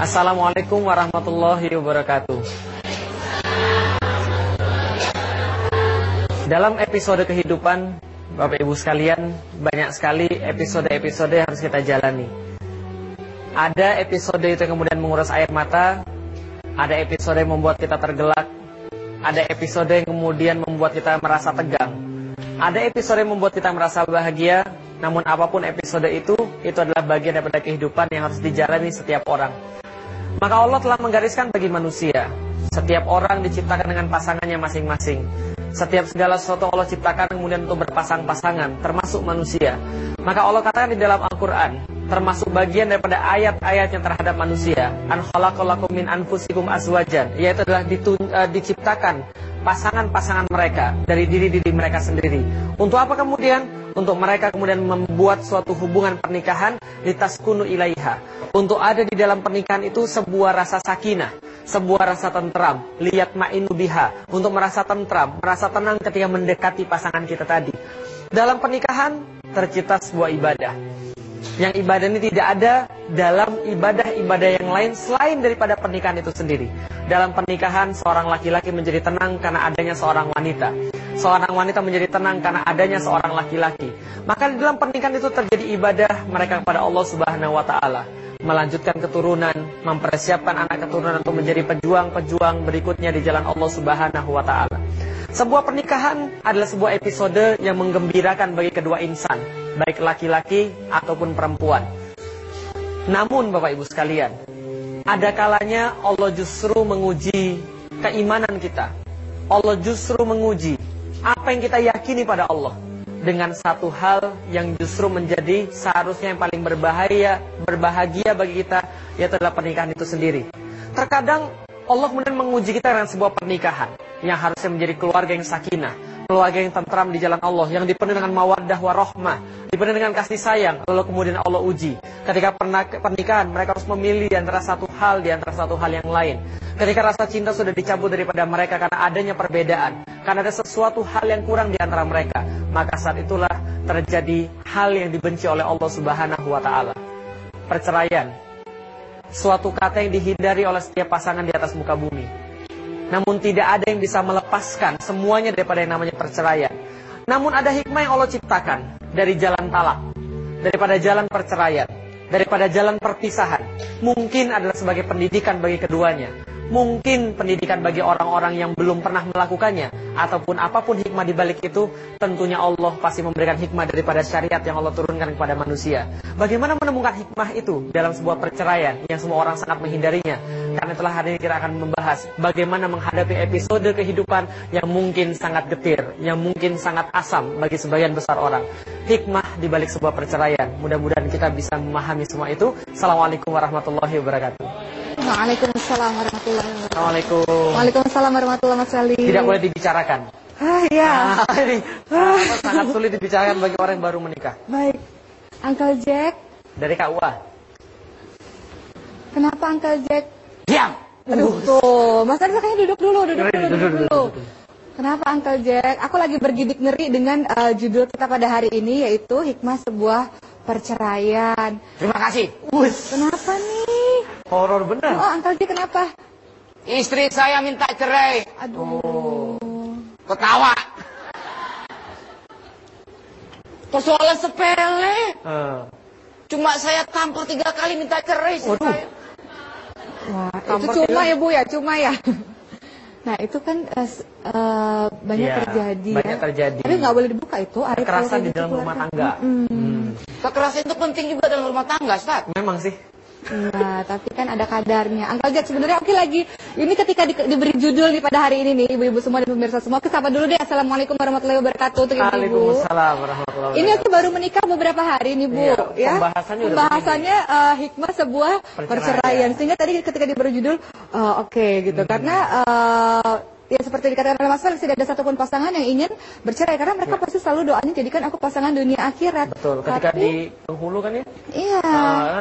Assalamualaikum warahmatullahi wabarakatuh. Dalam episode kehidupan, Bapak Ibu sekalian, banyak sekali episode-episode yang harus kita jalani. Ada episode itu yang kemudian menguras air mata, ada episode yang membuat kita tergelak, ada episode yang kemudian membuat kita merasa tegang, ada episode yang membuat kita merasa bahagia, namun apa pun episode itu, itu adalah bagian daripada kehidupan yang harus dijalani setiap orang. Maka Allah telah menggariskan bagi manusia, setiap orang diciptakan dengan pasangannya masing-masing. Setiap segala sesuatu Allah ciptakan kemudian untuk berpasang-pasangan, termasuk manusia. Maka Allah katakan di dalam Al-Quran, termasuk bagian daripada ayat-ayat yang terhadap manusia. An khalaqalakum anfusikum azwajan, yaitu adalah ditun, uh, diciptakan pasangan-pasangan mereka dari diri-diri mereka sendiri. Untuk apa kemudian? Untuk mereka kemudian membuat suatu hubungan pernikahan litaskunu ilaiha. Untuk ada di dalam pernikahan itu sebuah rasa sakinah, sebuah rasa tentram, lihat ma'inu biha, untuk merasa tentram, merasa tenang ketika mendekati pasangan kita tadi. Dalam pernikahan tercipta sebuah ibadah. Yang ibadah ini tidak ada dalam ibadah-ibadah yang lain selain daripada pernikahan itu sendiri. Dalam pernikahan seorang laki-laki menjadi tenang karena adanya seorang wanita. Seorang wanita menjadi tenang karena adanya seorang laki-laki. Maka di dalam pernikahan itu terjadi ibadah mereka kepada Allah Subhanahu wa taala melanjutkan keturunan, mempersiapkan anak keturunan untuk menjadi pejuang-pejuang berikutnya di jalan Allah Subhanahu wa taala. Sebuah pernikahan adalah sebuah episode yang menggembirakan bagi kedua insan, baik laki-laki ataupun perempuan. Namun Bapak Ibu sekalian, ada kalanya Allah justru menguji keimanan kita. Allah justru menguji apa yang kita yakini pada Allah dengan satu hal yang justru menjadi seharusnya yang paling berbahaya, berbahagia bagi kita, yaitu adalah pernikahan itu sendiri. Terkadang Allah kemudian menguji kita dengan sebuah pernikahan yang harusnya menjadi keluarga yang sakinah, keluarga yang tentram di jalan Allah, yang dipenuhi dengan mawaddah warahmah, dipenuhi dengan kasih sayang, lalu kemudian Allah uji. Ketika pernikahan, mereka harus memilih di antara satu hal di antara satu hal yang lain. Ketika rasa cinta sudah dicabut daripada mereka karena adanya perbedaan, karena ada sesuatu hal yang kurang di antara mereka, maka saat itulah terjadi hal yang dibenci oleh Allah Subhanahu wa taala. Perceraian. Suatu kata yang dihindari oleh setiap pasangan di atas muka bumi. Namun tidak ada yang bisa melepaskan semuanya daripada yang namanya perceraian. Namun ada hikmah yang Allah ciptakan dari jalan talak, daripada jalan perceraian, daripada jalan perpisahan. Mungkin adalah sebagai pendidikan bagi keduanya mungkin pendidikan bagi orang-orang yang belum pernah melakukannya ataupun apa pun hikmah di balik itu tentunya Allah pasti memberikan hikmah daripada syariat yang Allah turunkan kepada manusia. Bagaimana menemukan hikmah itu dalam sebuah perceraian yang semua orang sangat menghindarinya? Karena telah hari ini kita akan membahas bagaimana menghadapi episode kehidupan yang mungkin sangat getir, yang mungkin sangat asam bagi sebagian besar orang. Hikmah di balik sebuah perceraian. Mudah-mudahan kita bisa memahami semua itu. Assalamualaikum warahmatullahi wabarakatuh. Waalaikumsalam warahmatullahi wabarakatuh. Assalamualaikum. Waalaikumsalam warahmatullahi wabarakatuh. Tidak boleh dibicarakan. Ah, iya. Ini ah, sangat sulit dibicarakan bagi orang yang baru menikah. Baik. Uncle Jack, Dari KUA. kenapa Uncle Jack? Diam. Aduh, tuh. Mas Arif kayaknya duduk dulu, duduk dulu, duduk, dulu. Kenapa Uncle Jack? Aku lagi bergidik ngeri dengan eh, judul kita pada hari ini yaitu hikmah sebuah perceraian. Terima kasih. Wus. Kenapa nih? Horor bener. Oh, Uncle Jack kenapa? Istri saya minta cerai. Aduh. Ketawa. Persoalan sepele. Eh, Cuma saya tampar tiga kali minta cerai Waduh. saya. Wah, itu cuma tiga- ya Bu ya, cuma ya. Nah, itu kan eh, s- eh, banyak Iya, terjadi banyak ya. terjadi. Tapi nggak boleh dibuka itu. Kekerasan di dalam rumah tangga. Hmm. Kekerasan itu penting juga dalam rumah tangga, Ustaz. Memang sih. Iya, tapi kan ada kadarnya. Uncle Jack sebenarnya oke lagi. Ini ketika di- diberi judul nih pada hari ini nih, ibu-ibu semua dan pemirsa semua. Kita sapa dulu deh. Assalamualaikum warahmatullahi wabarakatuh untuk ibu-ibu. Waalaikumsalam warahmatullahi Ini wabarakatuh. aku baru menikah beberapa hari nih Bu, Iya, ya. pembahasannya Pembahasannya eh, hikmah sebuah Perceraian. perceraian. Sehingga tadi ketika diberi judul eh, oke gitu. Hmm. Karena eh, ya seperti dikatakan oleh Mas Felix tidak ada satupun pasangan yang ingin bercerai karena mereka pasti selalu doanya jadikan aku pasangan dunia akhirat. Betul. Ketika Tapi, di penghulu kan ya. iya.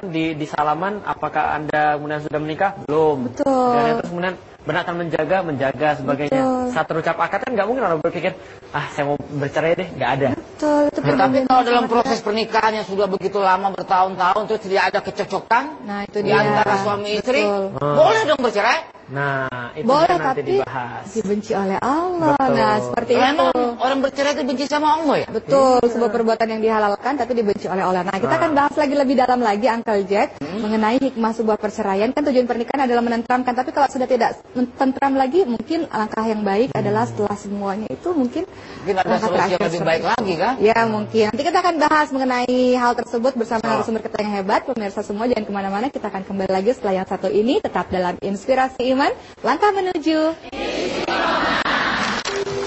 kan di di salaman apakah Anda kemudian sudah menikah? Belum. Betul. Dan terus kemudian benar akan menjaga, menjaga sebagainya. Betul. Saat terucap akad kan nggak mungkin orang berpikir, ah saya mau bercerai deh, nggak ada. Betul, itu Ya, tapi kalau dalam proses pernikahan yang sudah begitu lama bertahun-tahun terus tidak ada kecocokan Nah, itu di dia. antara suami istri, Betul. boleh dong bercerai. Nah, itu Boleh kan nanti tapi dibahas. dibenci oleh Allah. Betul. Nah, seperti Kalau itu. emang orang bercerai itu benci sama Allah ya? Betul, sebuah perbuatan yang dihalalkan tapi dibenci oleh Allah. Nah, kita akan bahas lagi lebih dalam lagi Uncle Jack mengenai hikmah sebuah perceraian. Kan tujuan pernikahan adalah menenteramkan, tapi kalau sudah tidak tentram lagi, mungkin langkah yang baik adalah setelah semuanya itu mungkin Mungkin ada langkah solusi yang terakhir lebih baik itu. lagi kan? Ya mungkin. Nanti kita akan bahas mengenai hal tersebut bersama narasumber kita yang hebat. Pemirsa semua jangan ke mana-mana. Kita akan kembali lagi setelah yang satu ini. Tetap dalam Inspirasi Iman. Langkah menuju.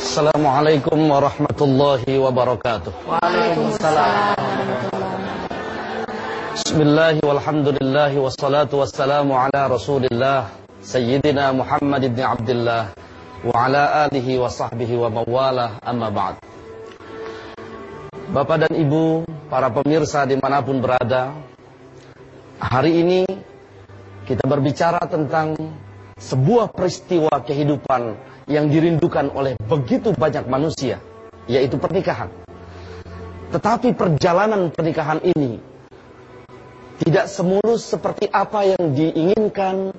Assalamualaikum warahmatullahi wabarakatuh. Waalaikumsalam. Bismillah walhamdulillah wassalatu wassalamu ala Rasulillah Sayyidina Muhammad ibn Abdullah wa ala alihi wa sahbihi wa mawalah amma ba'd. Bapak dan Ibu, para pemirsa di mana pun berada, hari ini kita berbicara tentang sebuah peristiwa kehidupan yang dirindukan oleh begitu banyak manusia, yaitu pernikahan. Tetapi perjalanan pernikahan ini tidak semulus seperti apa yang diinginkan,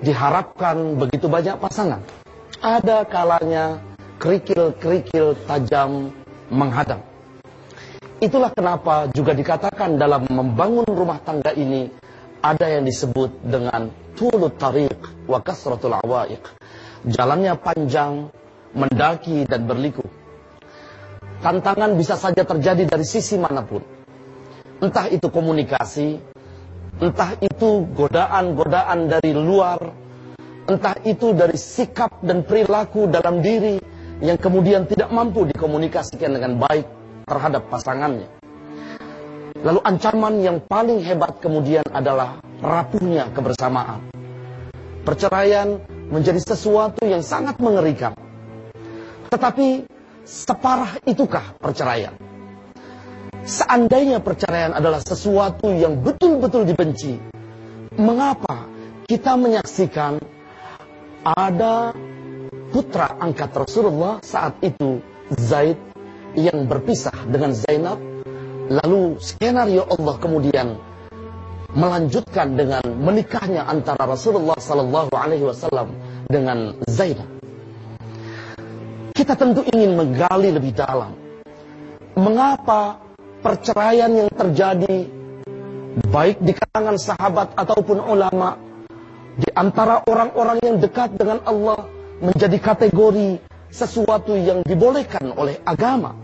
diharapkan begitu banyak pasangan. Ada kalanya kerikil-kerikil tajam menghadang. Itulah kenapa juga dikatakan dalam membangun rumah tangga ini ada yang disebut dengan tulut tariq wa kasratul awaiq. Jalannya panjang, mendaki dan berliku. Tantangan bisa saja terjadi dari sisi mana pun. Entah itu komunikasi, entah itu godaan-godaan dari luar, entah itu dari sikap dan perilaku dalam diri yang kemudian tidak mampu dikomunikasikan dengan baik terhadap pasangannya. Lalu ancaman yang paling hebat kemudian adalah rapuhnya kebersamaan. Perceraian menjadi sesuatu yang sangat mengerikan. Tetapi separah itukah perceraian? Seandainya perceraian adalah sesuatu yang betul-betul dibenci, mengapa kita menyaksikan ada putra angkat Rasulullah saat itu Zaid yang berpisah dengan Zainab lalu skenario Allah kemudian melanjutkan dengan menikahnya antara Rasulullah sallallahu alaihi wasallam dengan Zainab kita tentu ingin menggali lebih dalam mengapa perceraian yang terjadi baik di kalangan sahabat ataupun ulama di antara orang-orang yang dekat dengan Allah menjadi kategori sesuatu yang dibolehkan oleh agama.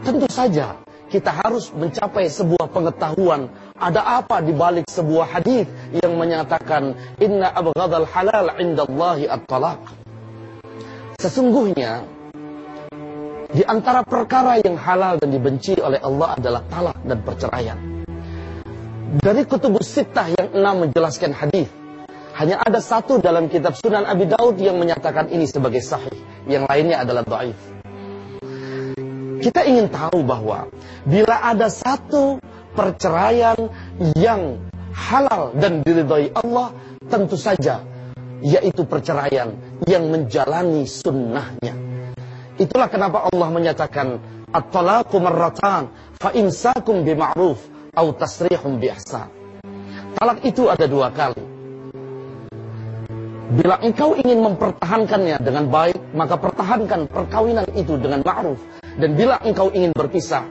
Tentu saja kita harus mencapai sebuah pengetahuan ada apa di balik sebuah hadis yang menyatakan inna abghadal halal indallahi at-talaq. Sesungguhnya di antara perkara yang halal dan dibenci oleh Allah adalah talak dan perceraian. Dari kutubus sittah yang enam menjelaskan hadis hanya ada satu dalam kitab Sunan Abi Daud yang menyatakan ini sebagai sahih. Yang lainnya adalah dhaif. Kita ingin tahu bahwa bila ada satu perceraian yang halal dan diridhai Allah, tentu saja yaitu perceraian yang menjalani sunnahnya. Itulah kenapa Allah menyatakan at-talaqu marratan fa imsakum bima'ruf au tasrihum bi ihsan. Talak itu ada dua kali. Bila engkau ingin mempertahankannya dengan baik, maka pertahankan perkawinan itu dengan ma'ruf. Dan bila engkau ingin berpisah,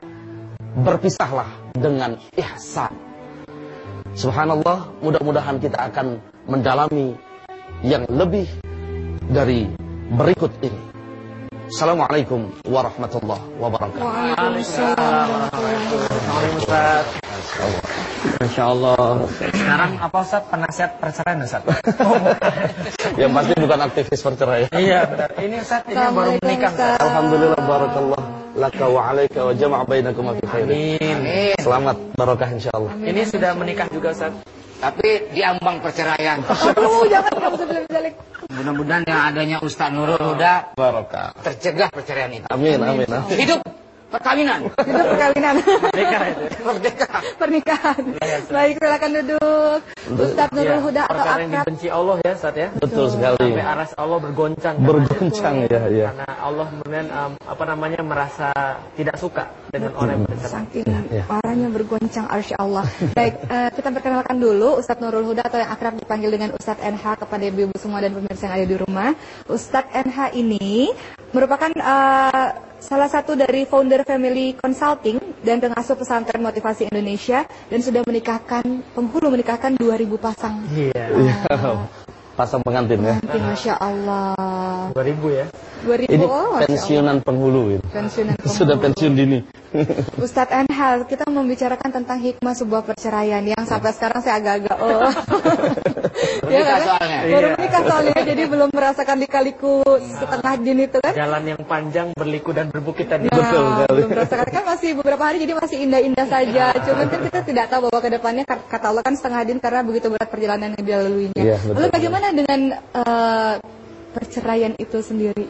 berpisahlah dengan ihsan. Subhanallah, mudah-mudahan kita akan mendalami yang lebih dari berikut ini. Assalamualaikum warahmatullahi wabarakatuh. Assalamualaikum Ustaz. Masya Allah. Sekarang apa Ustaz penasihat perceraian Ustaz? Yang pasti bukan aktivis perceraian. iya benar. Ini Ustaz ini baru menikah. Ustaz. Alhamdulillah barakallah laka wa alaika wa jama'a bainakum fi khairin. Amin. Selamat barokah insyaallah. Ini sudah menikah juga Ustaz. Tapi diambang perceraian. Aduh, jangan kamu sebelum. Mudah-mudahan yang adanya Ustaz Nurul Huda Barokah. tercegah perceraian itu. Amin amin. amin. Hidup Perkawinan. Itu perkawinan. Itu. Merdeka. Pernikahan. Baik, silakan duduk. Ustaz Nurul Ya, Huda atau perkara yang akrab. dibenci Allah ya Ustaz ya. Betul sekali. Sampai aras Allah bergoncang. Bergoncang ya, ya. Karena Allah kemudian um, apa namanya merasa tidak suka dengan orang yang bercerai. Saking Ya. orangnya bergoncang arsy Allah. Baik, eh, kita perkenalkan dulu Ustadz Nurul Huda atau yang akrab dipanggil dengan Ustadz NH kepada ibu-ibu semua dan pemirsa yang ada di rumah. Ustadz NH ini merupakan eh, salah satu dari founder Family Consulting dan pengasuh pesantren motivasi Indonesia dan sudah menikahkan penghulu menikahkan 2000 pasang. Iya. Iya. Pasang pengantin ya. Mungkin Masya Allah. 2000 ya. 2000 Ini oh, pensiunan penghulu. Pensiunan Sudah penghulu. pensiun dini. Ustadz Anhal, kita membicarakan tentang hikmah sebuah perceraian yang sampai sekarang saya agak-agak oh. ya, soalnya. Baru Iya. menikah soalnya, jadi belum merasakan dikaliku setengah din itu kan. Jalan yang panjang berliku dan berbukit tadi. Nah, Betul sekali. belum merasakan kan masih beberapa hari jadi masih indah-indah saja. Cuman kan kita tidak tahu bahwa ke depannya kata kata Allah kan setengah din karena begitu berat perjalanan yang dilaluinya. Iya, betul. Lalu bagaimana dengan eh, perceraian itu sendiri?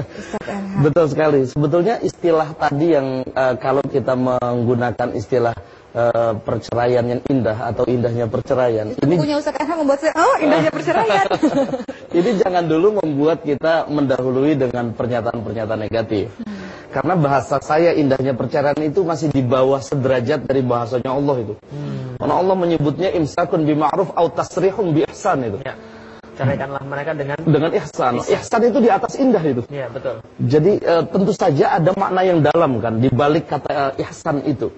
Betul sekali. Sebetulnya istilah tadi yang eh, kalau kita menggunakan istilah eh, perceraian yang indah atau indahnya perceraian, ini Punya Ustadz Anhal membuat saya, oh indahnya perceraian. ini jangan dulu membuat kita mendahului dengan pernyataan-pernyataan negatif. Karena bahasa saya indahnya perceraian itu masih di bawah sederajat dari bahasanya Allah itu. Karena Allah menyebutnya imsakun bima'ruf au tasrihun bi ihsan itu. Ya. Ceraikanlah mereka dengan Dengan ihsan. Ihsan itu di atas indah itu. Iya, betul. Jadi eh, tentu saja ada makna yang dalam kan di balik kata eh, ihsan itu.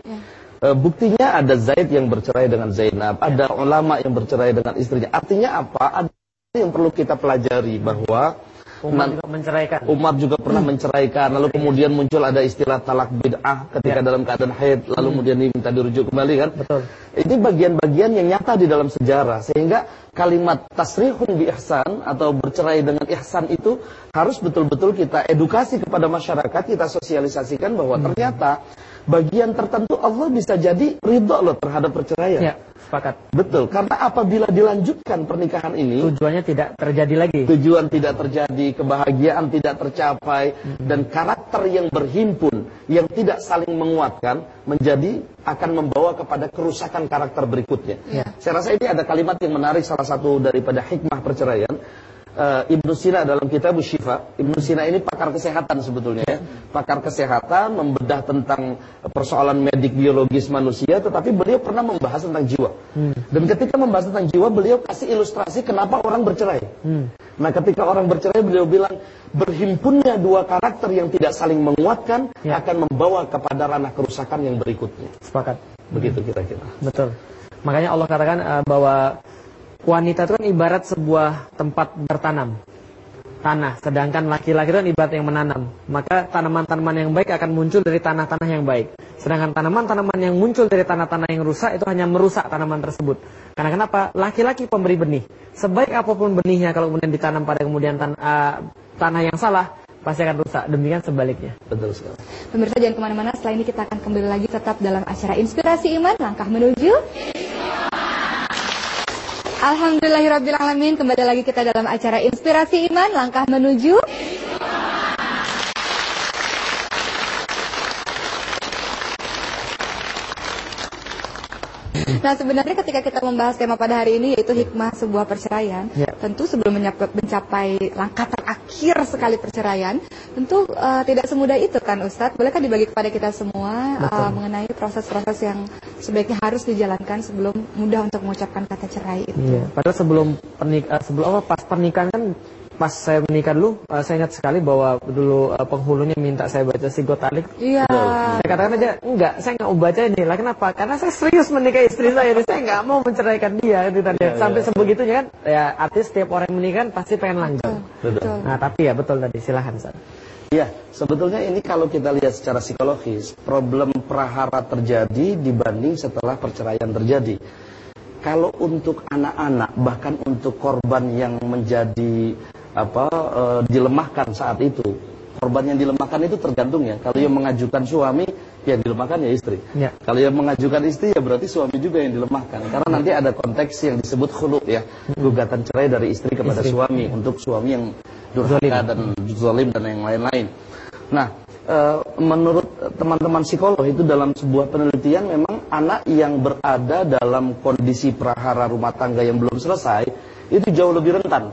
Eh, buktinya ada Zaid yang bercerai dengan Zainab, ada ulama yang bercerai dengan istrinya. Artinya apa? Ada yang perlu kita pelajari bahwa Umar juga menceraikan. Umar juga pernah menceraikan, lalu kemudian muncul ada istilah talak bid'ah ketika Ya. dalam keadaan haid, lalu kemudian diminta dirujuk kembali kan? Betul. Ini bagian-bagian yang nyata di dalam sejarah sehingga kalimat tasrihun bi ihsan atau bercerai dengan ihsan itu harus betul-betul kita edukasi kepada masyarakat, kita sosialisasikan bahwa ternyata bagian tertentu Allah bisa jadi ridho loh terhadap perceraian. Ya, sepakat. Betul, karena apabila dilanjutkan pernikahan ini Tujuannya tidak terjadi lagi. tujuan tidak terjadi, kebahagiaan tidak tercapai, dan karakter yang berhimpun, yang tidak saling menguatkan, menjadi akan membawa kepada kerusakan karakter berikutnya. Ya. Saya rasa ini ada kalimat yang menarik salah satu daripada hikmah perceraian. Eh, Ibnu Sina dalam kitab Syifa, Ibnu Sina ini pakar kesehatan sebetulnya ya. Pakar kesehatan membedah tentang persoalan medik biologis manusia, tetapi beliau pernah membahas tentang jiwa. Dan ketika membahas tentang jiwa, beliau kasih ilustrasi kenapa orang bercerai. Nah, ketika orang bercerai, beliau bilang berhimpunnya dua karakter yang tidak saling menguatkan Ya. akan membawa kepada ranah kerusakan yang berikutnya. Sepakat. Begitu kira-kira. Betul. Makanya Allah katakan eh, bahwa wanita itu kan ibarat sebuah tempat bertanam. Tanah, sedangkan laki-laki itu kan ibarat yang menanam. Maka tanaman-tanaman yang baik akan muncul dari tanah-tanah yang baik. Sedangkan tanaman-tanaman yang muncul dari tanah-tanah yang rusak itu hanya merusak tanaman tersebut. Karena kenapa? Laki-laki pemberi benih. Sebaik apa pun benihnya kalau kemudian ditanam pada kemudian tan- eh, tanah yang salah, pasti akan rusak. Demikian sebaliknya. Betul sekali. Pemirsa jangan ke mana-mana, setelah ini kita akan kembali lagi tetap dalam acara Inspirasi Iman, langkah menuju Alhamdulillahirrabbilalamin, kembali lagi kita dalam acara Inspirasi Iman, langkah menuju Nah sebenarnya ketika kita membahas tema pada hari ini yaitu hikmah sebuah perceraian, Ya. tentu sebelum mencapai langkah terakhir sekali perceraian, tentu eh, tidak semudah itu kan Ustadz. Bolehkah dibagi kepada kita semua eh, mengenai proses-proses yang sebaiknya harus dijalankan sebelum mudah untuk mengucapkan kata cerai itu? Iya. Padahal sebelum pernik eh, sebelum apa pas pernikahan kan pas saya menikah dulu eh, saya ingat sekali bahwa dulu eh, penghulunya minta saya baca sigotalik. Iya. Saya katakan aja enggak, saya nggak mau baca ini. Lah kenapa? Karena saya serius menikahi istri saya. Jadi saya nggak mau menceraikan dia. Gitu, tadi. Sampai sebegitunya kan. Ya artis setiap orang yang menikah kan pasti pengen langgeng. Betul. Nah tapi ya betul tadi silahkan Ustaz. Ya, sebetulnya ini kalau kita lihat secara psikologis, problem prahara terjadi dibanding setelah perceraian terjadi. Kalau untuk anak-anak, bahkan untuk korban yang menjadi apa eh, dilemahkan saat itu, korban yang dilemahkan itu tergantung ya. Kalau yang mengajukan suami, yang dilemahkan ya istri. Ya. Kalau yang mengajukan istri ya berarti suami juga yang dilemahkan. Karena nanti ada konteks yang disebut khulu ya, gugatan cerai dari istri kepada Istri. suami untuk suami yang durhaka dan zalim dan yang lain-lain. Nah, eh, menurut teman-teman psikolog itu dalam sebuah penelitian memang anak yang berada dalam kondisi prahara rumah tangga yang belum selesai itu jauh lebih rentan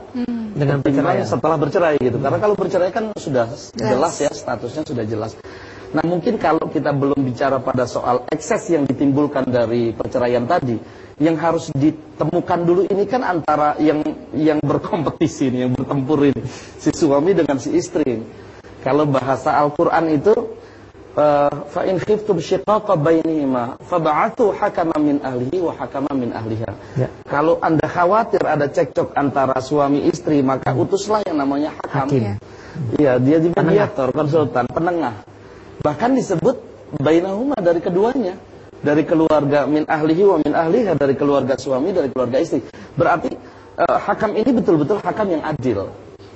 Dengan perceraian. setelah bercerai gitu. Karena kalau bercerai kan sudah jelas ya statusnya sudah jelas. Nah mungkin kalau kita belum bicara pada soal ekses yang ditimbulkan dari perceraian tadi, yang harus ditemukan dulu ini kan antara yang yang berkompetisi ini, yang bertempur ini, si suami dengan si istri. Kalau bahasa Al-Quran itu eh, fa in khiftum shiqaqa bainihima fab'athu hakaman min ahlihi wa hakaman min ahliha. Ya. Kalau Anda khawatir ada cekcok antara suami istri, maka utuslah yang namanya hakam. Hakim. Iya, dia di mediator, konsultan, penengah. Bahkan disebut bainahuma dari keduanya. Dari keluarga min ahlihi wa min ahliha, dari keluarga suami, dari keluarga istri. Berarti eh, hakam ini betul-betul hakam yang adil,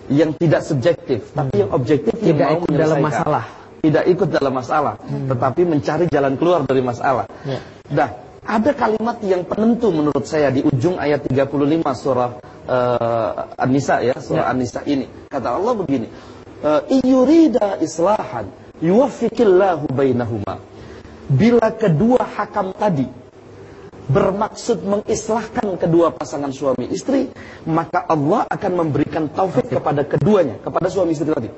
yang tidak subjektif, tapi yang objektif yang Tidak mau ikut dalam masalah. Tidak ikut dalam masalah, tetapi mencari jalan keluar dari masalah. Ya. Nah, ada kalimat yang penentu menurut saya di ujung ayat 35 surah eh, An-Nisa ya, surah Ya. An-Nisa ini. Kata Allah begini, eh, "Iyurida islahan yuwaffiqillahu bainahuma." Bila kedua hakam tadi bermaksud mengislahkan kedua pasangan suami istri, maka Allah akan memberikan taufik kepada keduanya, kepada suami istri tadi.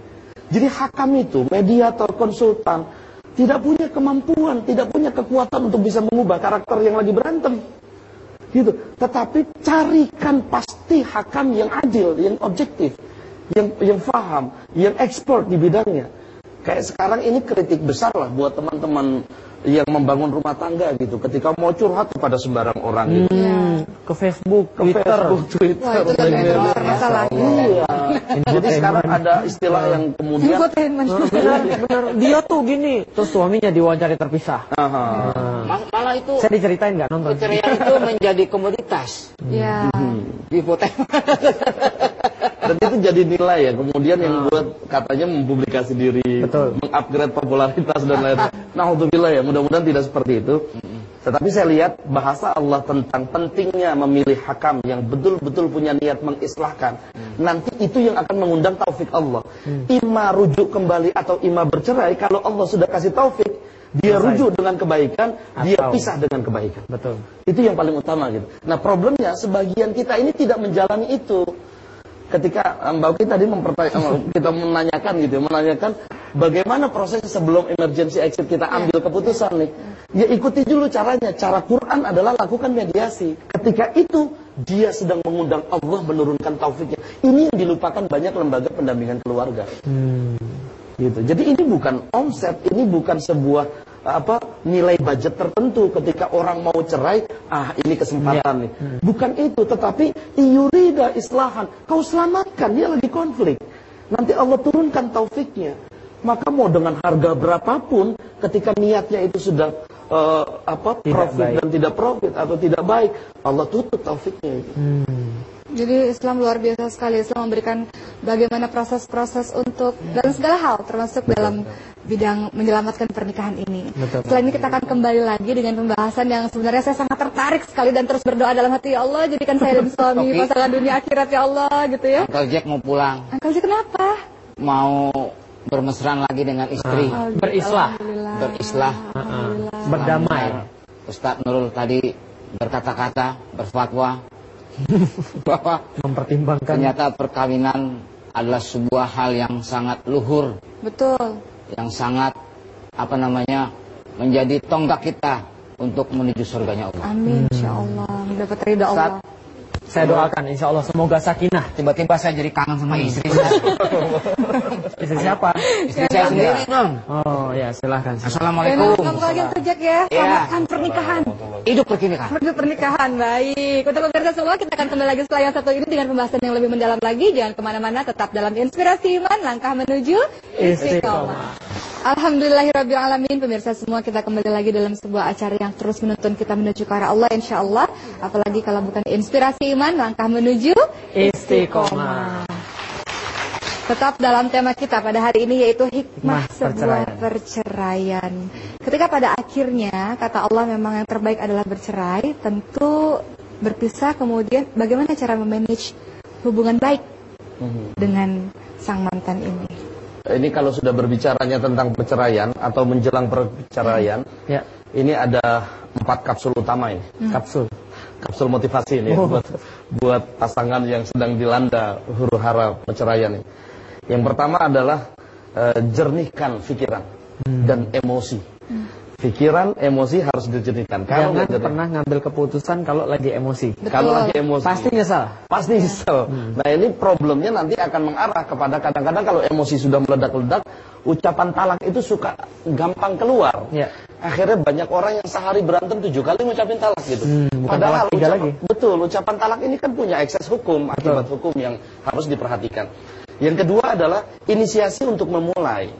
Jadi hakam itu, mediator, konsultan, tidak punya kemampuan, tidak punya kekuatan untuk bisa mengubah karakter yang lagi berantem. Gitu. Tetapi carikan pasti hakam yang adil, yang objektif, yang yang faham, yang expert di bidangnya. Kayak sekarang ini kritik besar lah buat teman-teman yang membangun rumah tangga gitu. Ketika mau curhat kepada sembarang orang gitu. Hmm, ke Facebook, Ke Twitter. Facebook, Twitter, Wah, itu besar masalahnya. Iya. Jadi sekarang ada istilah yang kemudian Infotainment. Benar, benar. Dia tuh gini. Terus suaminya diwawancari terpisah. Aha. Mal- Malah itu Saya diceritain nggak nonton? itu menjadi komoditas Ya. di foto. Dan itu jadi nilai ya. Kemudian yang buat katanya mempublikasi diri, mengupgrade popularitas dan lain-lain. Nah, ya. Mudah-mudahan tidak seperti itu. Tetapi saya lihat bahasa Allah tentang pentingnya memilih hakam yang betul-betul punya niat mengislahkan. Nanti itu yang akan mengundang taufik Allah. Ima rujuk kembali atau ima bercerai. Kalau Allah sudah kasih taufik, dia rujuk dengan kebaikan, dia pisah dengan kebaikan. Betul. Itu yang paling utama gitu. Nah problemnya sebagian kita ini tidak menjalani itu. Ketika eh, Mbak Oki tadi mempertanya- kita menanyakan gitu, ya, menanyakan bagaimana proses sebelum emergency exit kita ambil keputusan nih. Ya ikuti dulu caranya. Cara Quran adalah lakukan mediasi. Ketika itu dia sedang mengundang Allah menurunkan taufiknya. Ini yang dilupakan banyak lembaga pendampingan keluarga gitu. Jadi ini bukan omset, ini bukan sebuah apa nilai budget tertentu ketika orang mau cerai, ah ini kesempatan nih. Bukan itu, tetapi iurida islahan, kau selamatkan dia lagi konflik. Nanti Allah turunkan taufiknya. Maka mau dengan harga berapapun ketika niatnya itu sudah eh, apa Tidak profit baik. dan tidak profit atau tidak baik, Allah tutup taufiknya itu. Jadi Islam luar biasa sekali. Islam memberikan bagaimana proses-proses untuk dalam segala hal, termasuk dalam bidang menyelamatkan pernikahan ini. Betul. Setelah ini kita akan kembali lagi dengan pembahasan yang sebenarnya saya sangat tertarik sekali dan terus berdoa dalam hati ya Allah jadikan saya dan suami Oke. pasangan dunia akhirat ya Allah gitu ya. Uncle Jack mau pulang, Uncle Ji kenapa? mau bermesraan lagi dengan istri, Berislah. Alhamdulillah. berislah. Berdamai. Ustadz Nurul tadi berkata-kata, berfatwa bahwa Mempertimbangkan. ternyata perkawinan adalah sebuah hal yang sangat luhur, Betul. Yang sangat apa namanya menjadi tonggak kita untuk menuju surganya Allah. Amin insya Allah mendapat ridha Allah. Saya doakan insya Allah semoga sakinah. Tiba-tiba saya jadi kangen sama istri saya. Istri siapa? istri saya sendiri dong. Oh ya silahkan. Assalamualaikum. kamu lagi terjek ya, Iya. selamatkan pernikahan. Hidup perkinikan. Menuju pernikahan, baik. Untuk pemirsa semua, kita akan kembali lagi setelah yang satu ini dengan pembahasan yang lebih mendalam lagi. Jangan ke mana-mana, tetap dalam inspirasi iman, langkah menuju istiqomah. Alhamdulillahirrabbilalamin Pemirsa semua kita kembali lagi dalam sebuah acara yang terus menuntun kita menuju ke arah Allah insya Allah Apalagi kalau bukan inspirasi iman Langkah menuju Istiqomah. Tetap dalam tema kita pada hari ini yaitu hikmah Hikmah sebuah perceraian. perceraian. Ketika pada akhirnya kata Allah memang yang terbaik adalah bercerai, tentu berpisah kemudian bagaimana cara memanage hubungan baik dengan sang mantan ini. Ini kalau sudah berbicaranya tentang perceraian atau menjelang perceraian, Ya, ini ada empat kapsul utama ini. kapsul. Kapsul motivasi ini Oh. buat buat pasangan yang sedang dilanda huru hara perceraian ini. Yang pertama adalah eh, jernihkan pikiran dan emosi. Pikiran, emosi harus dijernihkan. Kalau Jangan jernih- pernah ngambil keputusan kalau lagi emosi. kalau lagi emosi Pasti nyesal. pasti nyesel. Nah ini problemnya nanti akan mengarah kepada kadang-kadang kalau emosi sudah meledak-ledak, ucapan talak itu suka gampang keluar. Ya. Akhirnya banyak orang yang sehari berantem tujuh kali ngucapin talak gitu. Hmm, bukan talak ucapan- lagi. betul ucapan talak ini kan punya ekses hukum, akibat hukum yang harus diperhatikan. Yang kedua adalah inisiasi untuk memulai.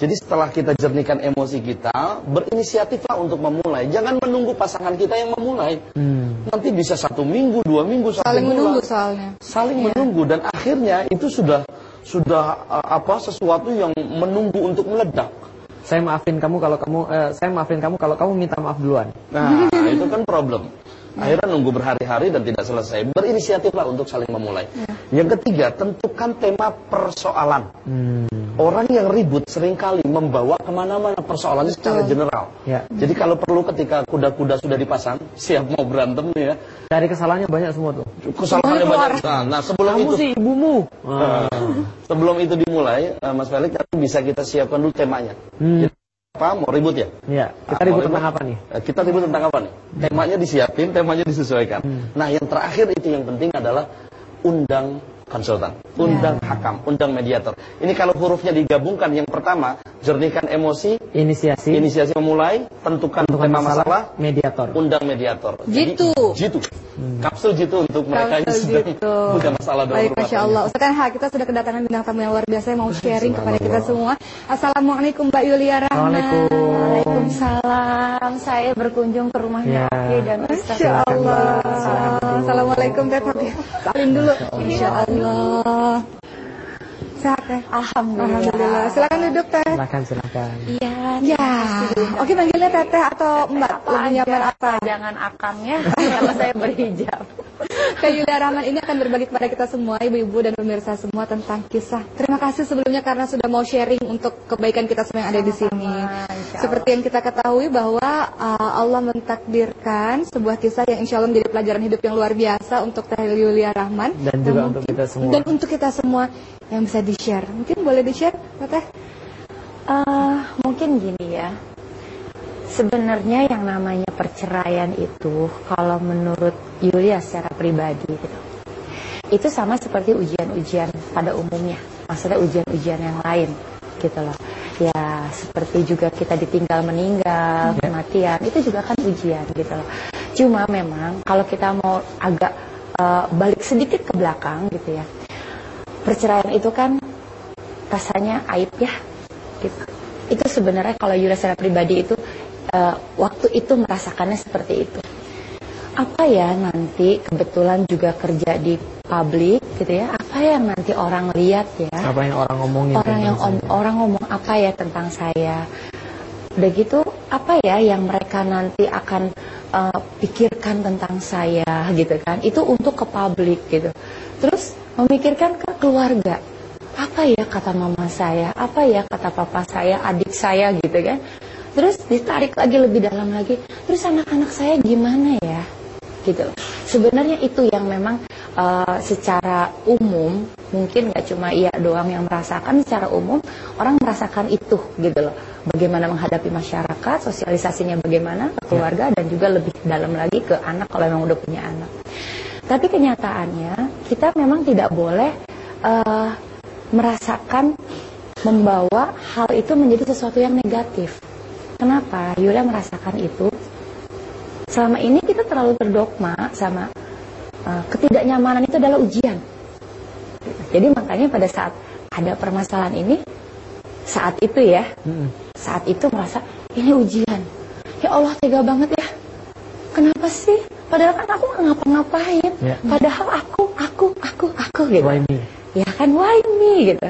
Jadi setelah kita jernihkan emosi kita, berinisiatiflah untuk memulai. Jangan menunggu pasangan kita yang memulai. Hmm. Nanti bisa satu minggu, dua minggu, satu Saling bulan. menunggu soalnya. Saling menunggu dan akhirnya itu sudah sudah uh, apa sesuatu yang menunggu untuk meledak. Saya maafin kamu kalau kamu eh, saya maafin kamu kalau kamu minta maaf duluan. Nah, itu kan problem. Akhirnya nunggu berhari-hari dan tidak selesai. Berinisiatiflah untuk saling memulai. Yang ketiga, tentukan tema persoalan. Orang yang ribut sering kali membawa ke mana-mana persoalannya secara general. Ya. Jadi kalau perlu ketika kuda-kuda sudah dipasang, siap mau berantem nih ya, Dari kesalahannya banyak semua tuh. kesalahannya banyak. Nah, nah, sebelum Kamu itu sih ibumu. Nah, sebelum itu dimulai, eh, Mas Felix nanti bisa kita siapkan dulu temanya. Hmm. Jadi, apa? Mau ribut ya? Ya, kita Ah, ribut tentang apa nih? Eh, Kita ribut tentang apa nih? Temanya disiapin, temanya disesuaikan. Hmm. Nah, yang terakhir itu yang penting adalah undang konsultan, undang hakam, undang mediator. Ini kalau hurufnya digabungkan, yang pertama jernihkan emosi, Inisiasi, inisiasi memulai, tentukan tentukan tema masalah, mediator. undang mediator. Jadi, Jitu. jitu. Kapsul jitu untuk mereka yang sedang jitu. punya masalah dalam Baik, rumah Masya tangga. Allah. Ustaz Anha, kita sudah kedatangan bintang tamu yang luar biasa yang mau sharing kepada kita semua. Assalamualaikum Mbak Yulia Rahman. Waalaikumsalam. Saya berkunjung ke rumahnya Ya. Dan Ustaz. Masya Allah. Assalamualaikum Teh Papi. Salim dulu. Insya Allah. Sehat Teh? Alhamdulillah. Alhamdulillah. Silakan duduk Teh. Silakan, silakan. Iya. Ya. Oke panggilnya Teteh atau Mbak? Apa Lebih nyaman apa? Jangan akamnya. Kalau saya berhijab. Kak Yulia Rahman ini akan berbagi kepada kita semua, ibu-ibu dan pemirsa semua tentang kisah. Terima kasih sebelumnya karena sudah mau sharing untuk kebaikan kita semua yang ada di sini. Seperti yang kita ketahui bahwa uh, Allah mentakdirkan sebuah kisah yang insya Allah menjadi pelajaran hidup yang luar biasa untuk Teh Yulia Rahman. Dan juga untuk kita semua. Dan untuk kita semua yang bisa di-share. Mungkin boleh di-share, Teh? Eh, mungkin gini ya. Sebenarnya yang namanya perceraian itu, kalau menurut Yulia secara pribadi, gitu, itu sama seperti ujian-ujian pada umumnya. Maksudnya ujian-ujian yang lain, gitu loh. Ya, seperti juga kita ditinggal meninggal, kematian, itu juga kan ujian, gitu loh. Cuma memang kalau kita mau agak eh, balik sedikit ke belakang, gitu ya. Perceraian itu kan rasanya aib ya gitu. Itu sebenarnya kalau Yulia secara pribadi itu eh, waktu itu merasakannya seperti itu. Apa ya nanti kebetulan juga kerja di publik gitu ya. Apa yang nanti orang lihat ya? Apa yang orang ngomongin? Orang yang om- orang ngomong apa ya tentang saya? Udah gitu apa ya yang mereka nanti akan eh, pikirkan tentang saya gitu kan? Itu untuk ke publik gitu. Terus memikirkan ke keluarga. Apa ya kata mama saya? Apa ya kata papa saya, adik saya gitu kan? Terus ditarik lagi lebih dalam lagi. Terus anak-anak saya gimana ya? Gitu. Sebenarnya itu yang memang eh, secara umum mungkin nggak cuma iya doang yang merasakan secara umum orang merasakan itu gitu loh. Bagaimana menghadapi masyarakat sosialisasinya bagaimana ke keluarga dan juga lebih dalam lagi ke anak kalau memang udah punya anak. Tapi kenyataannya kita memang tidak boleh eh, merasakan membawa hal itu menjadi sesuatu yang negatif. Kenapa? Yulia merasakan itu selama ini kita terlalu terdogma sama uh, ketidaknyamanan itu adalah ujian. Jadi makanya pada saat ada permasalahan ini, saat itu ya, saat itu merasa ini ujian. Ya Allah tega banget ya. Kenapa sih? Padahal kan aku nggak ngapa-ngapain. Ya. Padahal aku, aku, aku, aku gitu. Why me? Ya kan why me gitu.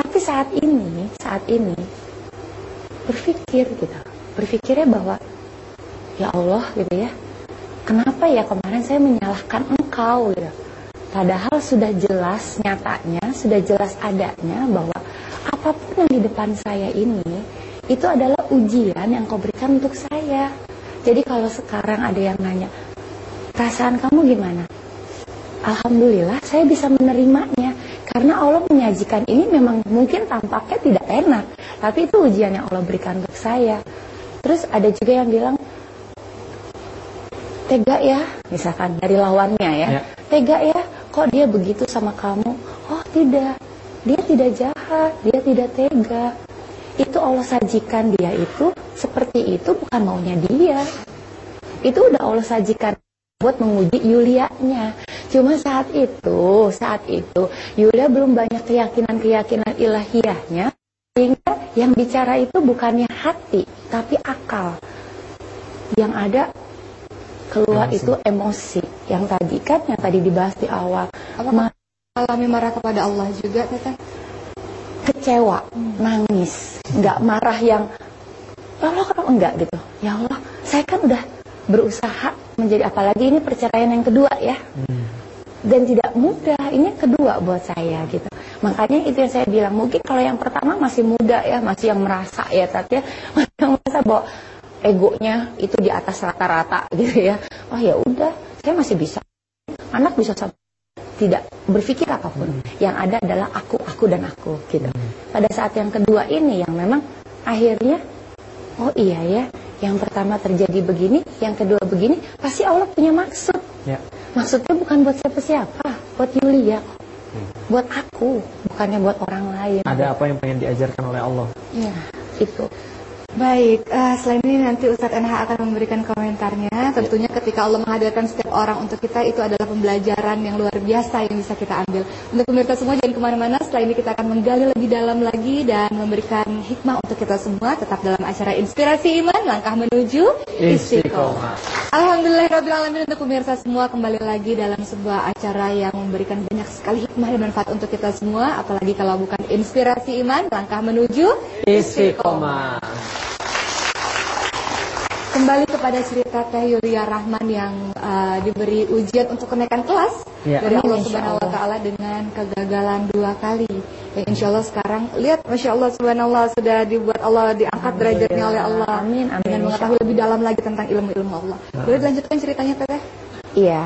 Tapi saat ini, saat ini berpikir gitu. Berpikirnya bahwa ya Allah gitu ya. Kenapa ya kemarin saya menyalahkan engkau gitu. Padahal sudah jelas nyatanya, sudah jelas adanya bahwa apa pun yang di depan saya ini itu adalah ujian yang kau berikan untuk saya. Jadi kalau sekarang ada yang nanya, perasaan kamu gimana? Alhamdulillah saya bisa menerimanya karena Allah menyajikan ini memang mungkin tampaknya tidak enak, tapi itu ujian yang Allah berikan untuk saya. Terus ada juga yang bilang tega ya, misalkan dari lawannya ya, Ya. tega ya, kok dia begitu sama kamu? Oh tidak, dia tidak jahat, dia tidak tega. Itu Allah sajikan dia itu seperti itu bukan maunya dia. Itu udah Allah sajikan buat menguji Yulianya. Cuma saat itu, saat itu Yulia belum banyak keyakinan-keyakinan ilahiyahnya sehingga yang bicara itu bukannya hati tapi akal. Yang ada keluar Emosi. itu emosi. Yang tadi kan yang tadi dibahas di awal. Apakah Ma- alami marah kepada Allah juga, Teteh? kecewa, nangis, nggak marah yang "Ya Allah kenapa enggak gitu. Ya Allah, saya kan udah berusaha menjadi apalagi ini perceraian yang kedua ya. Dan tidak mudah, ini kedua buat saya gitu. Makanya itu yang saya bilang, mungkin kalau yang pertama masih muda ya, masih yang merasa ya, tapi ya, masih yang merasa bahwa egonya itu di atas rata-rata gitu ya. Oh ya udah, saya masih bisa. Anak bisa sama tidak berpikir apa pun. Yang ada adalah aku, aku dan aku gitu. Pada saat yang kedua ini yang memang akhirnya oh iya ya, yang pertama terjadi begini, yang kedua begini, pasti Allah punya maksud. Ya. Maksudnya bukan buat siapa-siapa, buat Yulia, buat aku, bukannya buat orang lain. Ada apa yang pengen diajarkan oleh Allah? Ya, itu. Baik, eh, selain ini nanti Ustadz NH akan memberikan komentarnya. Tentunya ketika Allah menghadirkan setiap orang untuk kita itu adalah pembelajaran yang luar biasa yang bisa kita ambil. Untuk pemirsa semua jangan ke mana-mana. Setelah ini kita akan menggali lebih dalam lagi dan memberikan hikmah untuk kita semua. Tetap dalam acara Inspirasi Iman, langkah menuju Istiqomah. Alhamdulillahirrahmanirrahim untuk pemirsa semua kembali lagi dalam sebuah acara yang memberikan banyak sekali hikmah dan manfaat untuk kita semua. Apalagi kalau bukan Inspirasi Iman, langkah menuju Istiqomah. Kembali kepada cerita Teh Yulia Rahman yang uh, diberi ujian untuk kenaikan kelas Ya. dari Amin, Allah Subhanahu wa taala dengan kegagalan dua kali. Ya insya Allah sekarang lihat Masya Allah Subhanallah sudah dibuat Allah diangkat derajatnya oleh Allah Amin, amin, dengan mengetahui lebih dalam lagi tentang ilmu-ilmu Allah. Boleh dilanjutkan ceritanya Teteh? Iya,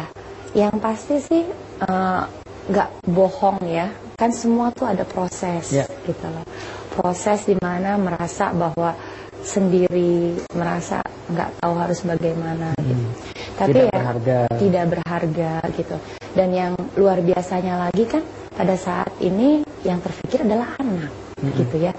yang pasti sih eh, nggak bohong ya. Kan semua tuh ada proses Ya. gitu loh. Proses di mana merasa bahwa sendiri merasa nggak tahu harus bagaimana gitu. Tapi Tidak ya berharga. tidak berharga gitu. Dan yang luar biasanya lagi kan pada saat ini yang terpikir adalah anak gitu ya.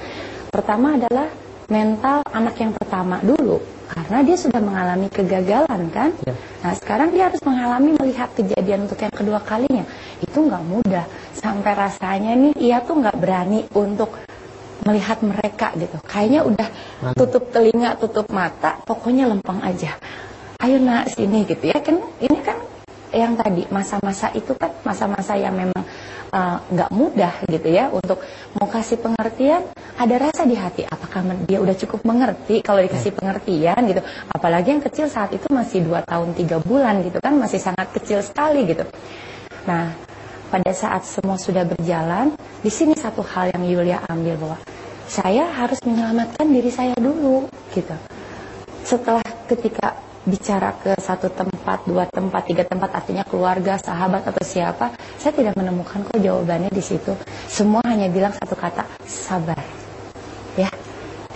Pertama adalah mental anak yang pertama dulu karena dia sudah mengalami kegagalan kan. Ya. Nah sekarang dia harus mengalami melihat kejadian untuk yang kedua kalinya itu nggak mudah sampai rasanya nih ia tuh nggak berani untuk melihat mereka gitu. Kayaknya udah tutup telinga, tutup mata, pokoknya lempeng aja. Ayo nak sini gitu ya kan. Ini kan yang tadi masa-masa itu kan masa-masa yang memang uh, nggak mudah gitu ya untuk mau kasih pengertian ada rasa di hati apakah dia udah cukup mengerti kalau dikasih pengertian gitu apalagi yang kecil saat itu masih dua tahun tiga bulan gitu kan masih sangat kecil sekali gitu nah pada saat semua sudah berjalan di sini satu hal yang Yulia ambil bahwa saya harus menyelamatkan diri saya dulu gitu setelah ketika bicara ke satu tempat, dua tempat, tiga tempat, artinya keluarga, sahabat atau siapa, saya tidak menemukan kok jawabannya di situ. Semua hanya bilang satu kata, sabar. Ya.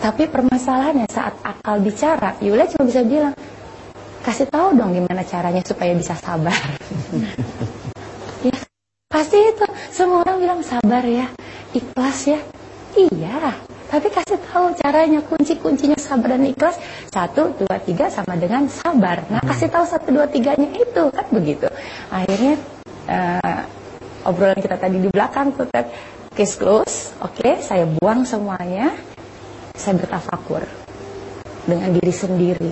Tapi permasalahannya saat akal bicara, Yulia cuma bisa bilang, kasih tahu dong gimana caranya supaya bisa sabar. Pasti itu, semua orang bilang sabar ya, ikhlas ya. Iya, tapi kasih tahu caranya kunci-kuncinya sabar dan ikhlas satu dua tiga sama dengan sabar. Nah kasih tahu satu dua tiganya itu kan begitu. Akhirnya eh, obrolan kita tadi di belakang tuh Ted, case close. Oke, saya buang semuanya. Saya bertafakur dengan diri sendiri.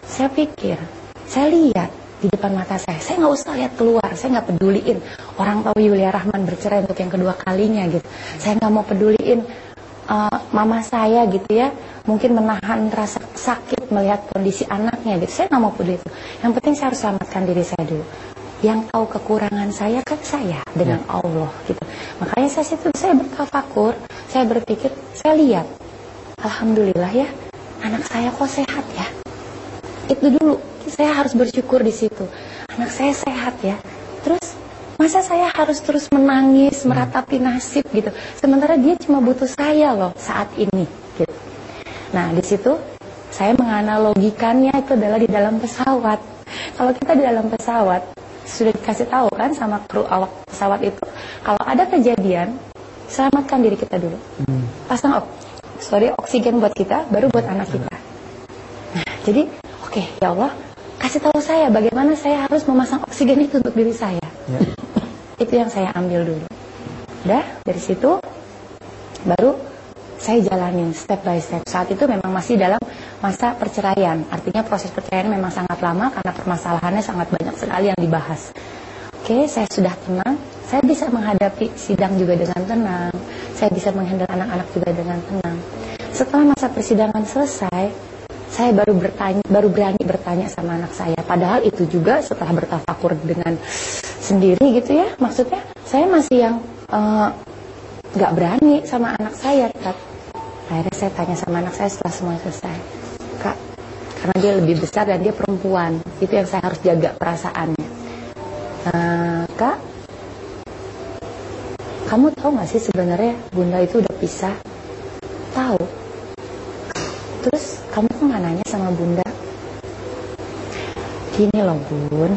Saya pikir, saya lihat di depan mata saya. Saya nggak usah lihat keluar, saya nggak peduliin. Orang tahu Yulia Rahman bercerai untuk yang kedua kalinya gitu. Saya nggak mau peduliin uh, mama saya gitu ya. Mungkin menahan rasa sakit melihat kondisi anaknya gitu. Saya nggak mau peduli itu. Yang penting saya harus selamatkan diri saya dulu. Yang tahu kekurangan saya kan saya dengan Allah gitu. Makanya saya situ saya bertafakur, saya berpikir, saya lihat, alhamdulillah ya, anak saya kok sehat ya. Itu dulu saya harus bersyukur di situ. Anak saya sehat ya. Terus masa saya harus terus menangis, meratapi nasib gitu. Sementara dia cuma butuh saya loh saat ini gitu. Nah, di situ saya menganalogikannya itu adalah di dalam pesawat. Kalau kita di dalam pesawat sudah dikasih tahu kan sama kru awak pesawat itu, kalau ada kejadian, selamatkan diri kita dulu. Pasang ok sorry oksigen buat kita, baru buat anak kita. Nah, jadi oke okay, ya Allah, kasih tahu saya bagaimana saya harus memasang oksigen itu untuk diri saya. Ya. itu yang saya ambil dulu. Udah dari situ baru saya jalanin step by step. Saat itu memang masih dalam masa perceraian. Artinya proses perceraian memang sangat lama karena permasalahannya sangat banyak sekali yang dibahas. Oke, saya sudah tenang. Saya bisa menghadapi sidang juga dengan tenang. Saya bisa menghandle anak-anak juga dengan tenang. Setelah masa persidangan selesai, saya baru bertanya, baru berani bertanya sama anak saya. Padahal itu juga setelah bertafakur dengan sendiri gitu ya. Maksudnya saya masih yang eh, nggak uh, berani sama anak saya. Kak. Akhirnya saya tanya sama anak saya setelah semua selesai. Kak, karena dia lebih besar dan dia perempuan. Itu yang saya harus jaga perasaannya. Uh, kak, kamu tahu gak sih sebenarnya bunda itu udah pisah? Tahu. Terus kamu kok nanya sama bunda? Gini loh bun,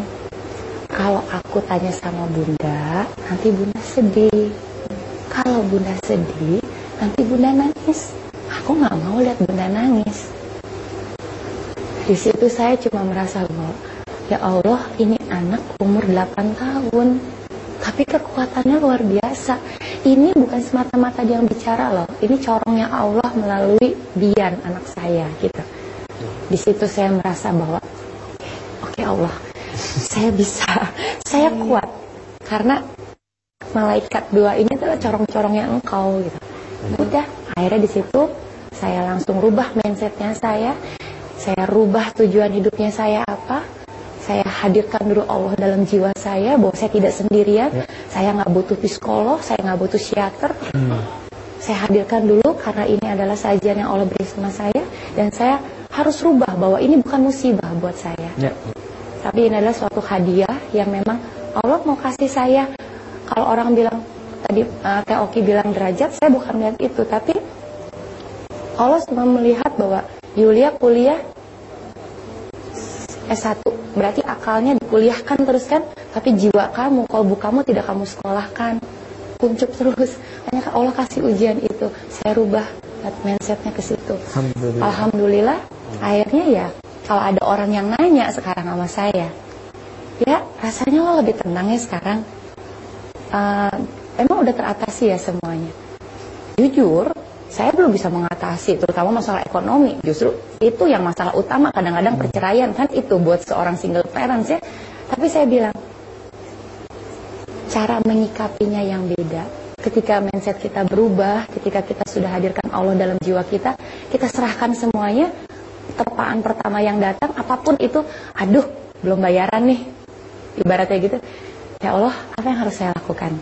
kalau aku tanya sama bunda, nanti bunda sedih. Kalau bunda sedih, nanti bunda nangis. Aku gak mau lihat bunda nangis. Di situ saya cuma merasa bahwa, ya Allah ini anak umur 8 tahun tapi kekuatannya luar biasa. Ini bukan semata-mata dia yang bicara loh. Ini corongnya Allah melalui Bian anak saya gitu. Di situ saya merasa bahwa oke okay, Allah, saya bisa, saya kuat karena malaikat dua ini adalah corong-corongnya engkau gitu. Udah, akhirnya di situ saya langsung rubah mindsetnya saya. Saya rubah tujuan hidupnya saya apa saya hadirkan dulu Allah dalam jiwa saya bahwa saya tidak sendirian, ya. saya nggak butuh psikolog, saya nggak butuh psikiater. Hmm. Saya hadirkan dulu karena ini adalah sajian yang Allah beri sama saya dan saya harus rubah bahwa ini bukan musibah buat saya. Ya. Tapi ini adalah suatu hadiah yang memang Allah mau kasih saya. Kalau orang bilang tadi uh, Teh Oki bilang derajat, saya bukan melihat itu, tapi Allah cuma melihat bahwa Yulia kuliah S1 berarti akalnya dikuliahkan terus kan? Tapi jiwa kamu kalbu kamu tidak kamu sekolahkan. Kuncup terus. Hanya Allah kasih ujian itu. Saya rubah mindsetnya ke situ. Alhamdulillah. Alhamdulillah akhirnya ya kalau ada orang yang nanya sekarang sama saya ya rasanya lo lebih tenang ya sekarang. Uh, emang udah teratasi ya semuanya? Jujur saya belum bisa mengatasi terutama masalah ekonomi. Justru itu yang masalah utama kadang-kadang hmm. perceraian. Kan itu buat seorang single parents ya. Tapi saya bilang cara menyikapinya yang beda. Ketika mindset kita berubah ketika kita sudah hadirkan Allah dalam jiwa kita kita serahkan semuanya terpaan pertama yang datang apa pun itu aduh belum bayaran nih. Ibaratnya gitu. Ya Allah apa yang harus saya lakukan?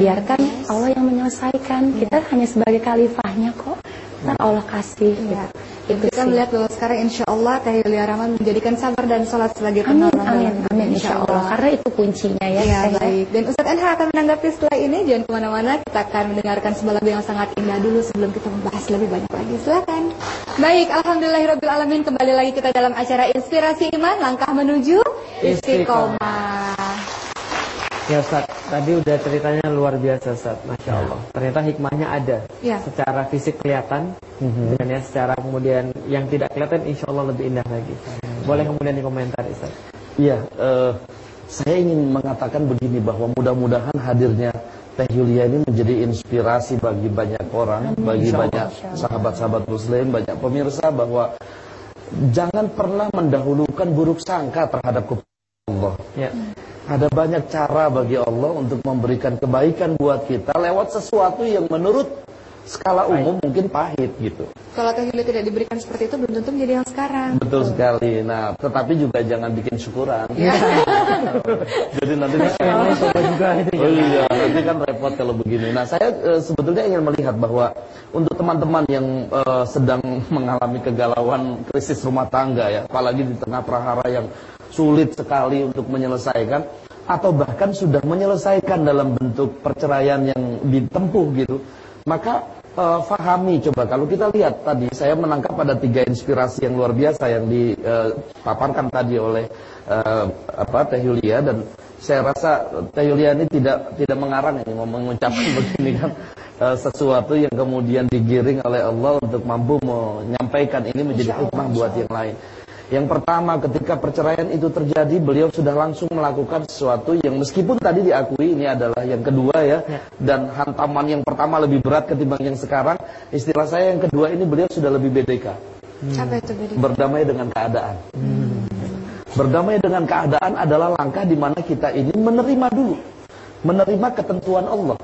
Biarkan Allah yang menyelesaikan kita hanya sebagai khalifahnya kok dan Allah kasih ya. Itu kita melihat bahwa sekarang insya Allah Teh Yulia Rahman menjadikan sabar dan sholat sebagai penolong amin, amin, amin, insya Allah. Karena itu kuncinya ya. Ya baik. Dan Ustadz Enha akan menanggapi setelah ini. Jangan ke mana-mana. Kita akan mendengarkan sebuah lagu yang sangat indah dulu sebelum kita membahas lebih banyak lagi. Silakan. Baik, Alhamdulillahirobbilalamin. Kembali lagi kita dalam acara Inspirasi Iman. Langkah menuju Istiqomah. Ya Ustaz, tadi udah ceritanya luar biasa Ustaz, Masya ya. Allah Ternyata hikmahnya ada ya. Secara fisik kelihatan mm-hmm. Dan ya secara kemudian yang tidak kelihatan Insya Allah lebih indah lagi Boleh kemudian dikomentar Ustaz Iya, uh, saya ingin mengatakan begini Bahwa mudah-mudahan hadirnya Teh Yulia ini menjadi inspirasi bagi banyak orang Amin. Bagi banyak sahabat-sahabat muslim Banyak pemirsa bahwa Jangan pernah mendahulukan buruk sangka terhadap Allah ya. Ada banyak cara bagi Allah untuk memberikan kebaikan buat kita lewat sesuatu yang menurut skala umum mungkin pahit gitu. Kalau Yuli tidak diberikan seperti itu belum tentu menjadi yang sekarang. Betul sekali. Nah, tetapi juga jangan bikin syukuran. Jadi nanti Oh, coba juga itu Oh iya, nanti kan repot kalau begini. Nah, saya eh, sebetulnya ingin melihat bahwa untuk teman-teman yang eh, sedang mengalami kegalauan krisis rumah tangga ya, apalagi di tengah prahara yang sulit sekali untuk menyelesaikan atau bahkan sudah menyelesaikan dalam bentuk perceraian yang ditempuh gitu, maka eh, fahami. Coba kalau kita lihat tadi saya menangkap ada tiga inspirasi yang luar biasa yang dipaparkan tadi oleh eh, apa Teh Yulia. Dan saya rasa Teh Yulia ini tidak tidak mengarang ini mau mengucapkan begini kan eh, sesuatu yang kemudian digiring oleh Allah untuk mampu menyampaikan ini menjadi hikmah buat yang lain. Yang pertama ketika perceraian itu terjadi beliau sudah langsung melakukan sesuatu yang meskipun tadi diakui ini adalah yang kedua ya, dan hantaman yang pertama lebih berat ketimbang yang sekarang istilah saya yang kedua ini beliau sudah lebih BDK Apa itu beda? berdamai dengan keadaan. Berdamai dengan keadaan adalah langkah di mana kita ini menerima dulu, menerima ketentuan Allah.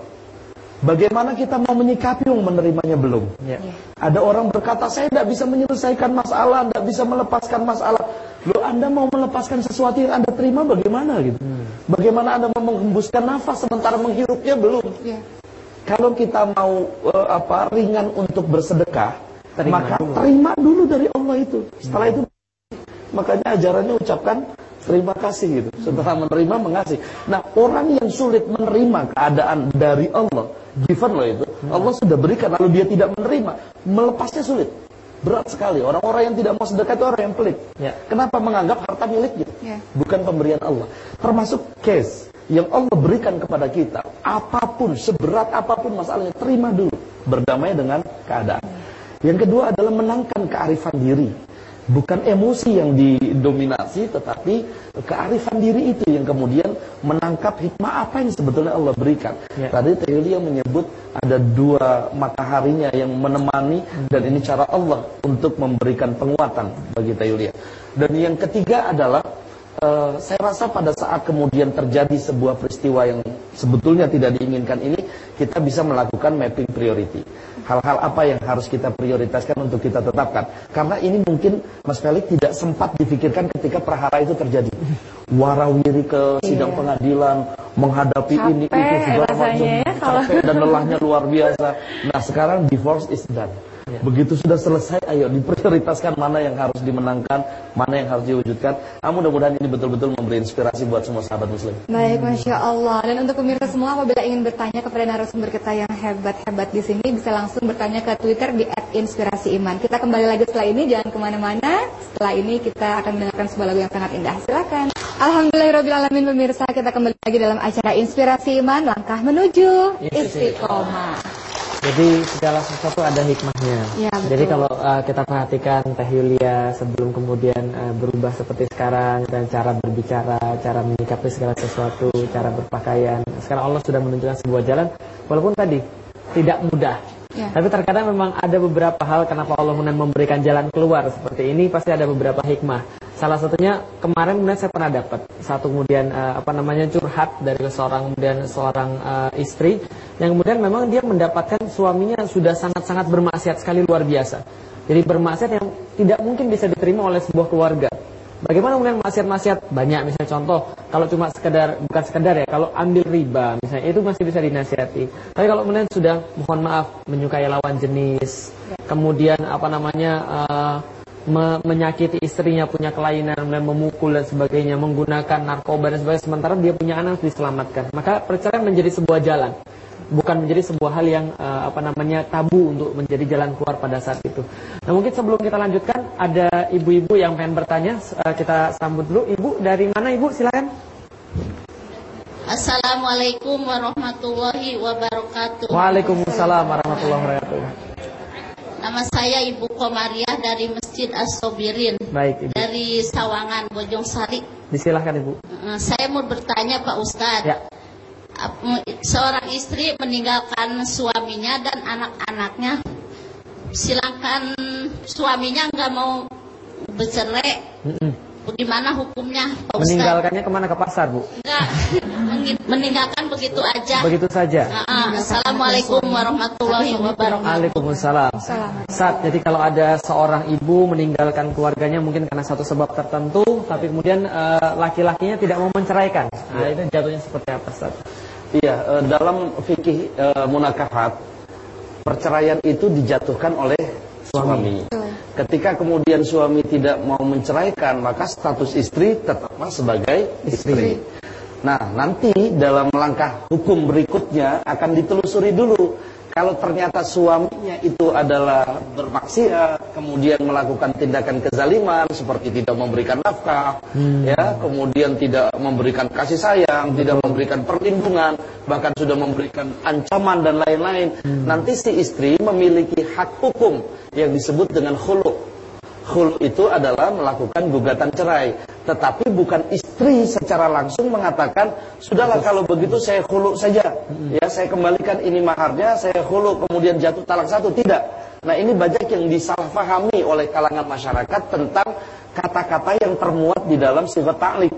Bagaimana kita mau menyikapi yang menerimanya belum? Ya. Ada orang berkata, saya tidak bisa menyelesaikan masalah, tidak bisa melepaskan masalah. Loh, Anda mau melepaskan sesuatu yang Anda terima bagaimana gitu? Bagaimana Anda mau menghembuskan nafas sementara menghirupnya belum? Ya. Kalau kita mau eh, apa ringan untuk bersedekah, Terima maka dulu. terima dulu dari Allah itu. Setelah itu makanya ajarannya ucapkan terima kasih gitu. Setelah menerima mengasih. Nah, orang yang sulit menerima keadaan dari Allah, given loh itu, Allah sudah berikan lalu dia tidak menerima, melepasnya sulit. Berat sekali. Orang-orang yang tidak mau sedekah itu orang yang pelit. Ya. Kenapa menganggap harta miliknya? Ya. Bukan pemberian Allah. Termasuk case yang Allah berikan kepada kita, apa pun, seberat apa pun masalahnya, terima dulu. Berdamai dengan keadaan. Yang kedua adalah menangkan kearifan diri. Bukan emosi yang didominasi, tetapi kearifan diri itu yang kemudian menangkap hikmah apa yang sebetulnya Allah berikan. Ya. Tadi Teh Yulia menyebut ada dua mataharinya yang menemani dan ini cara Allah untuk memberikan penguatan bagi Teh Yulia. Dan yang ketiga adalah eh, saya rasa pada saat kemudian terjadi sebuah peristiwa yang sebetulnya tidak diinginkan ini, kita bisa melakukan mapping priority. Hal-hal apa yang harus kita prioritaskan untuk kita tetapkan. Karena ini mungkin Mas Felix tidak sempat difikirkan ketika prahara itu terjadi. Warawiri ke sidang pengadilan, menghadapi ini itu Capek segala macam. ya kalau- Capek dan lelahnya luar biasa. Nah sekarang divorce is done. Begitu sudah selesai, ayo diprioritaskan mana yang harus dimenangkan, mana yang harus diwujudkan. Ah, mudah-mudahan ini betul-betul memberi inspirasi buat semua sahabat muslim. Baik, Masya Allah. Dan untuk pemirsa semua, apabila ingin bertanya kepada narasumber kita yang hebat-hebat di sini, bisa langsung bertanya ke Twitter di @inspirasiiman. Kita kembali lagi setelah ini, jangan ke mana-mana. Setelah ini kita akan mendengarkan sebuah lagu yang sangat indah. Silakan. Alhamdulillahirobbilalamin pemirsa, kita kembali lagi dalam acara Inspirasi Iman, langkah menuju istiqomah. Jadi segala sesuatu ada hikmahnya. Ya, betul. Jadi kalau uh, kita perhatikan Teh Yulia sebelum kemudian uh, berubah seperti sekarang dan cara berbicara, cara menyikapi segala sesuatu, cara berpakaian. Sekarang Allah sudah menunjukkan sebuah jalan walaupun tadi tidak mudah. Ya. Tapi terkadang memang ada beberapa hal kenapa Allah memberikan jalan keluar seperti ini pasti ada beberapa hikmah. Salah satunya kemarin kemudian saya pernah dapat satu kemudian eh, apa namanya curhat dari seorang kemudian seorang eh, istri yang kemudian memang dia mendapatkan suaminya sudah sangat-sangat bermaksiat sekali luar biasa. Jadi bermaksiat yang tidak mungkin bisa diterima oleh sebuah keluarga. Bagaimana kemudian maksiat-maksiat banyak misalnya contoh kalau cuma sekedar bukan sekedar ya kalau ambil riba misalnya itu masih bisa dinasihati. Tapi kalau kemudian sudah mohon maaf menyukai lawan jenis, kemudian apa namanya eh, me- menyakiti istrinya punya kelainan, memukul dan sebagainya, menggunakan narkoba dan sebagainya sementara dia punya anak harus diselamatkan. Maka perceraian menjadi sebuah jalan bukan menjadi sebuah hal yang eh, apa namanya tabu untuk menjadi jalan keluar pada saat itu. Nah mungkin sebelum kita lanjutkan ada ibu-ibu yang pengen bertanya Eh, kita sambut dulu ibu dari mana ibu silakan. Assalamualaikum warahmatullahi wabarakatuh. Waalaikumsalam warahmatullahi wabarakatuh. Nama saya Ibu Komariah dari Masjid As-Sobirin Baik ibu, dari Sawangan, Bojong Sari. disilahkan ibu. Eh, Saya mau bertanya Pak Ustadz, Ya. Seorang istri meninggalkan suaminya dan anak-anaknya, silahkan suaminya nggak mau bercerai, Mm-mm. Bagaimana hukumnya, Pak Ustaz? Meninggalkannya ke mana ke pasar, Bu? Enggak, meninggalkan begitu aja. Begitu saja. Ah, ah. Assalamualaikum warahmatullahi wabarakatuh. Waalaikumsalam. Saat jadi kalau ada seorang ibu meninggalkan keluarganya mungkin karena satu sebab tertentu, tapi kemudian eh, laki-lakinya tidak mau menceraikan. Nah, itu jatuhnya seperti apa, Ustaz? Iya, eh, dalam fikih eh, munakahat perceraian itu dijatuhkan oleh suami. Ketika kemudian suami tidak mau menceraikan, maka status istri tetaplah sebagai istri. Nah, nanti dalam langkah hukum berikutnya akan ditelusuri dulu. Kalau ternyata suaminya itu adalah bermaksiat, kemudian melakukan tindakan kezaliman seperti tidak memberikan nafkah, ya, kemudian tidak memberikan kasih sayang, tidak memberikan perlindungan, bahkan sudah memberikan ancaman dan lain-lain. Nanti si istri memiliki hak hukum yang disebut dengan khulu. Khulu itu adalah melakukan gugatan cerai, tetapi bukan istri secara langsung mengatakan sudahlah kalau begitu saya khulu saja, ya saya kembalikan ini maharnya, saya khulu kemudian jatuh talak satu. Tidak. Nah ini banyak yang disalahpahami oleh kalangan masyarakat tentang kata-kata yang termuat di dalam sifat ta'lik.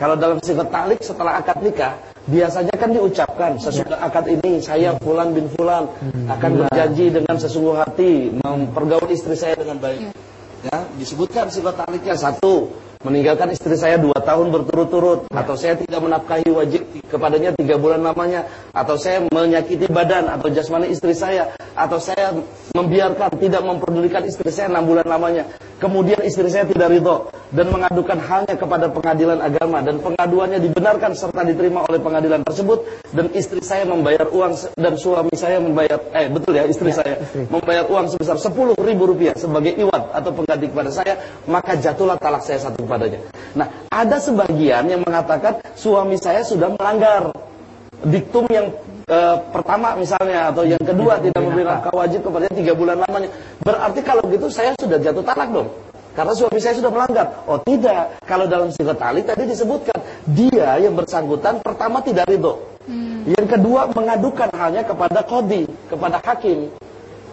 Kalau dalam sifat ta'lik setelah akad nikah biasanya kan diucapkan sesudah akad ini saya fulan bin fulan akan berjanji dengan sesungguh hati mempergaul istri saya dengan baik. Ya, disebutkan sifat taliknya. Satu meninggalkan istri saya dua tahun berturut-turut. Atau saya tidak menafkahi wajib kepadanya tiga bulan lamanya. Atau saya menyakiti badan atau jasmani istri saya. Atau saya membiarkan tidak memperdulikan istri saya enam bulan lamanya kemudian istri saya tidak ridho dan mengadukan halnya kepada pengadilan agama dan pengaduannya dibenarkan serta diterima oleh pengadilan tersebut dan istri saya membayar uang dan suami saya membayar eh betul ya istri saya membayar uang sebesar sepuluh ribu rupiah sebagai iwat atau pengganti kepada saya maka jatuhlah talak saya satu kepadanya. Nah ada sebagian yang mengatakan suami saya sudah melanggar diktum yang eh, pertama misalnya atau yang kedua tidak memberi nafkah wajib kepadanya tiga bulan lamanya berarti kalau gitu saya sudah jatuh talak dong karena suami saya sudah melanggar. Oh tidak, kalau dalam sifat talik tadi disebutkan dia yang bersangkutan pertama tidak ridho, yang kedua mengadukan halnya kepada kodi, kepada hakim.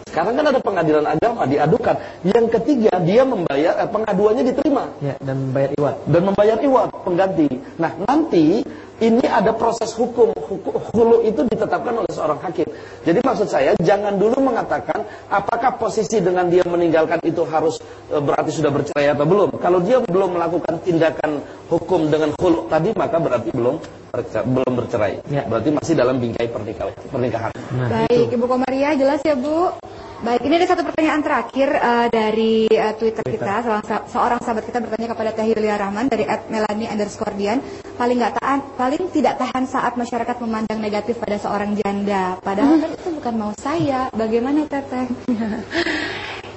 Sekarang kan ada pengadilan agama diadukan. Yang ketiga dia membayar eh, pengaduannya diterima Ya, dan bayar iwat. dan membayar iwat pengganti. Nah nanti ini ada proses hukum, hukum hulu itu ditetapkan oleh seorang hakim. Jadi maksud saya jangan dulu mengatakan apakah posisi dengan dia meninggalkan itu harus e, berarti sudah bercerai atau belum. Kalau dia belum melakukan tindakan hukum dengan hulu tadi maka berarti belum bercerai, belum bercerai. Ya. Berarti masih dalam bingkai pernikahan. pernikahan. Nah, Baik, Ibu Komaria jelas ya Bu. Baik, ini ada satu pertanyaan terakhir eh, dari eh, Twitter, kita. Seorang, seorang sahabat kita bertanya kepada Teh Yulia Rahman dari @melani underscore Dian. Paling nggak tahan, paling tidak tahan saat masyarakat memandang negatif pada seorang janda. Padahal kan itu bukan mau saya. Bagaimana Teteh?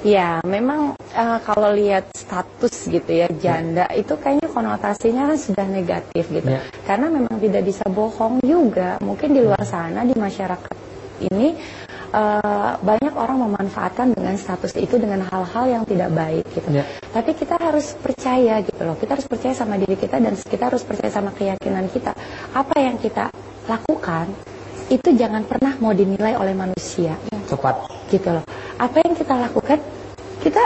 Ya, memang eh, kalau lihat status gitu ya janda itu kayaknya konotasinya kan sudah negatif gitu. Ya. Karena memang tidak bisa bohong juga. Mungkin di luar sana di masyarakat ini eh, banyak orang memanfaatkan dengan status itu dengan hal-hal yang tidak baik gitu. Ya. Tapi kita harus percaya gitu loh. Kita harus percaya sama diri kita dan kita harus percaya sama keyakinan kita. Apa yang kita lakukan itu jangan pernah mau dinilai oleh manusia cepat. gitu loh. Apa yang kita lakukan, kita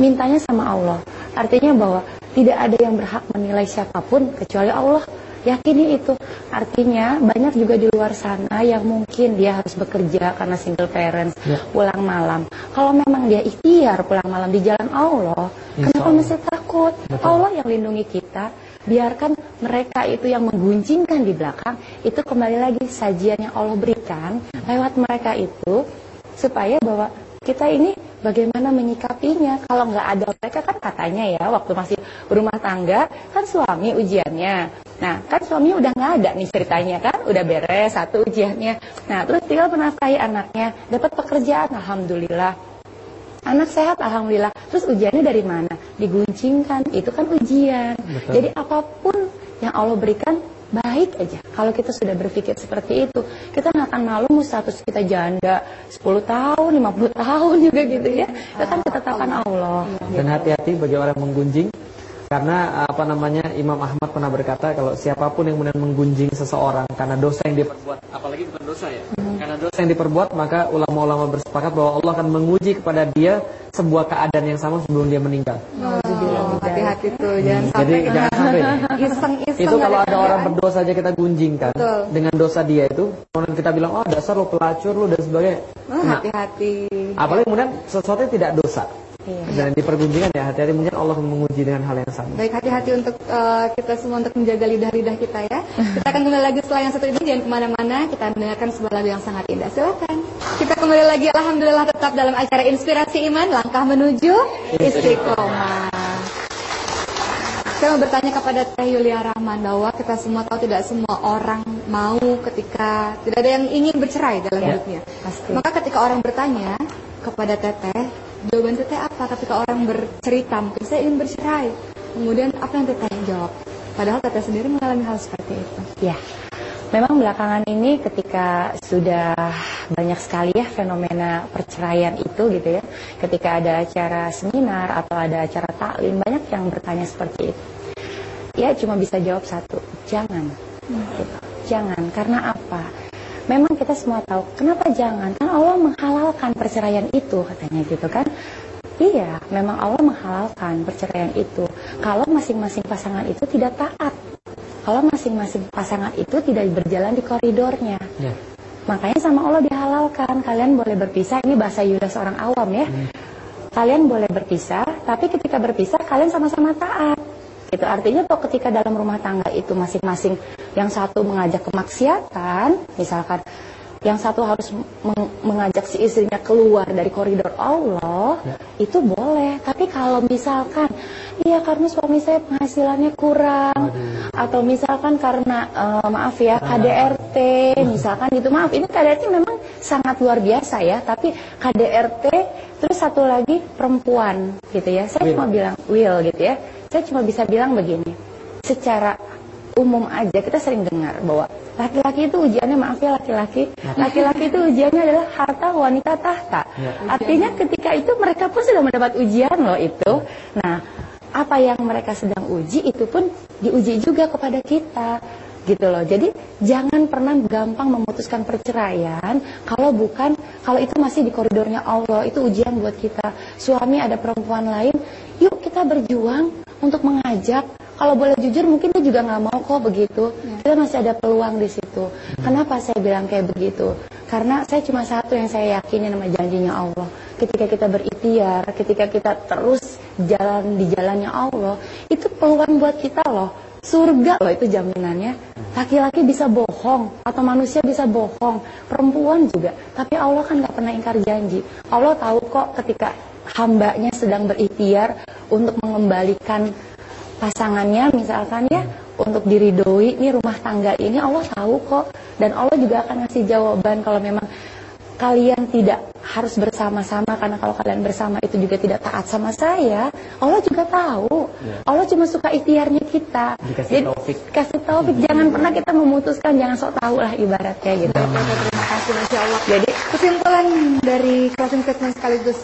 mintanya sama Allah. Artinya bahwa tidak ada yang berhak menilai siapa pun kecuali Allah. Yakini itu. Artinya banyak juga di luar sana yang mungkin dia harus bekerja karena single parents, Ya. pulang malam. Kalau memang dia ikhtiar pulang malam di jalan Allah, Insya kenapa Allah. mesti takut? Allah yang lindungi kita. Biarkan mereka itu yang mengguncingkan di belakang, itu kembali lagi sajian yang Allah berikan lewat mereka itu supaya bahwa kita ini bagaimana menyikapinya kalau nggak ada mereka kan katanya ya waktu masih berumah tangga kan suami ujiannya nah kan suami udah nggak ada nih ceritanya kan udah beres satu ujiannya nah terus tinggal menafkahi anaknya dapat pekerjaan alhamdulillah Anak sehat alhamdulillah. Terus ujiannya dari mana? Diguncingkan. Itu kan ujian. Betul. Jadi apa pun yang Allah berikan baik aja. Kalau kita sudah berpikir seperti itu, kita nggak akan malu mau status kita janda 10 tahun, 50 tahun juga gitu ya. Itu kan ketetapan Allah. Dan hati-hati bagi orang menggunjing. Karena apa namanya Imam Ahmad pernah berkata kalau siapa pun yang kemudian menggunjing seseorang karena dosa yang diperbuat, apalagi bukan dosa ya, karena dosa yang diperbuat maka ulama-ulama bersepakat bahwa Allah akan menguji kepada dia sebuah keadaan yang sama sebelum dia meninggal. Oh, hati-hati tuh, jangan Hmm, Jadi sampai jangan sampai. iseng-iseng. Itu kalau ada orang berdosa aja kita gunjingkan Betul. dengan dosa dia itu, kemudian kita bilang oh dasar lo pelacur lo dan sebagainya. Oh, Nah, hati-hati. apalagi kemudian sesuatu yang tidak dosa. Iya. Dan dipergunjingan ya hati-hati mungkin Allah menguji dengan hal yang sama. Baik hati-hati untuk eh, kita semua untuk menjaga lidah-lidah kita ya. Kita akan kembali lagi setelah yang satu ini jangan ke mana-mana. Kita mendengarkan sebuah lagu yang sangat indah. Silakan. Kita kembali lagi Alhamdulillah tetap dalam acara Inspirasi Iman Langkah Menuju Istiqomah. Saya mau bertanya kepada Teh Yulia Rahman bahwa kita semua tahu tidak semua orang mau ketika tidak ada yang ingin bercerai dalam Ya, hidupnya. pasti. Maka ketika orang bertanya kepada Teteh, jawaban Teteh apa? Ketika orang bercerita, mungkin saya ingin bercerai. Kemudian apa yang Teteh jawab? Padahal Teteh sendiri mengalami hal seperti itu. Ya, memang belakangan ini ketika sudah banyak sekali ya fenomena perceraian itu gitu ya. Ketika ada acara seminar atau ada acara taklim banyak yang bertanya seperti itu. Ya cuma bisa jawab satu, jangan. Gitu. Jangan, karena apa? Memang kita semua tahu kenapa jangan? Karena Allah menghalalkan perceraian itu katanya gitu kan. Iya, memang Allah menghalalkan perceraian itu. Kalau masing-masing pasangan itu tidak taat kalau masing-masing pasangan itu tidak berjalan di koridornya. Ya. Makanya sama Allah dihalalkan, kalian boleh berpisah, ini bahasa Yuda seorang awam ya. Kalian boleh berpisah, tapi ketika berpisah kalian sama-sama taat. Itu artinya tuh ketika dalam rumah tangga itu masing-masing yang satu mengajak kemaksiatan, misalkan yang satu harus meng- mengajak si istrinya keluar dari koridor Allah, itu boleh. Tapi kalau misalkan, iya karena suami saya penghasilannya kurang, atau misalkan karena eh, maaf ya KDRT, misalkan gitu maaf ini KDRT memang sangat luar biasa ya, tapi KDRT terus satu lagi perempuan gitu ya. Saya cuma bilang will gitu ya. Saya cuma bisa bilang begini, secara umum aja kita sering dengar bahwa laki-laki itu ujiannya maaf ya laki-laki. Laki-laki itu ujiannya adalah harta wanita tahta. Artinya ketika itu mereka pun sudah mendapat ujian loh itu. Nah apa yang mereka sedang uji itu pun diuji juga kepada kita gitu loh. Jadi jangan pernah gampang memutuskan perceraian kalau bukan kalau itu masih di koridornya Allah itu ujian buat kita. Suami ada perempuan lain yuk kita berjuang untuk mengajak. Kalau boleh jujur mungkin dia juga nggak mau kok begitu. Kita masih ada peluang di situ. Kenapa saya bilang kayak begitu? Karena saya cuma satu yang saya yakini nama janjinya Allah. Ketika kita berikhtiar ketika kita terus jalan di jalannya Allah itu peluang buat kita loh. Surga loh itu jaminannya. Laki-laki bisa bohong atau manusia bisa bohong. Perempuan juga. Tapi Allah kan nggak pernah ingkar janji. Allah tahu kok ketika hambanya sedang berikhtiar untuk mengembalikan pasangannya misalkan ya untuk diridoi ini rumah tangga ini Allah tahu kok. Dan Allah juga akan ngasih jawaban kalau memang kalian tidak harus bersama-sama karena kalau kalian bersama itu juga tidak taat sama saya Allah juga tahu. Allah cuma suka ikhtiarnya kita. Dikasih taufik. kasih taufik. Jangan pernah kita memutuskan jangan sok tahu lah ibaratnya gitu. Terima kasih Masya Allah. Jadi kesimpulan dari closing statement sekaligus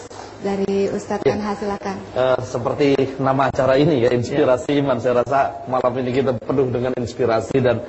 dari Ustadz Anha silakan. Eh, seperti nama acara ini ya inspirasi iman saya rasa malam ini kita penuh dengan inspirasi dan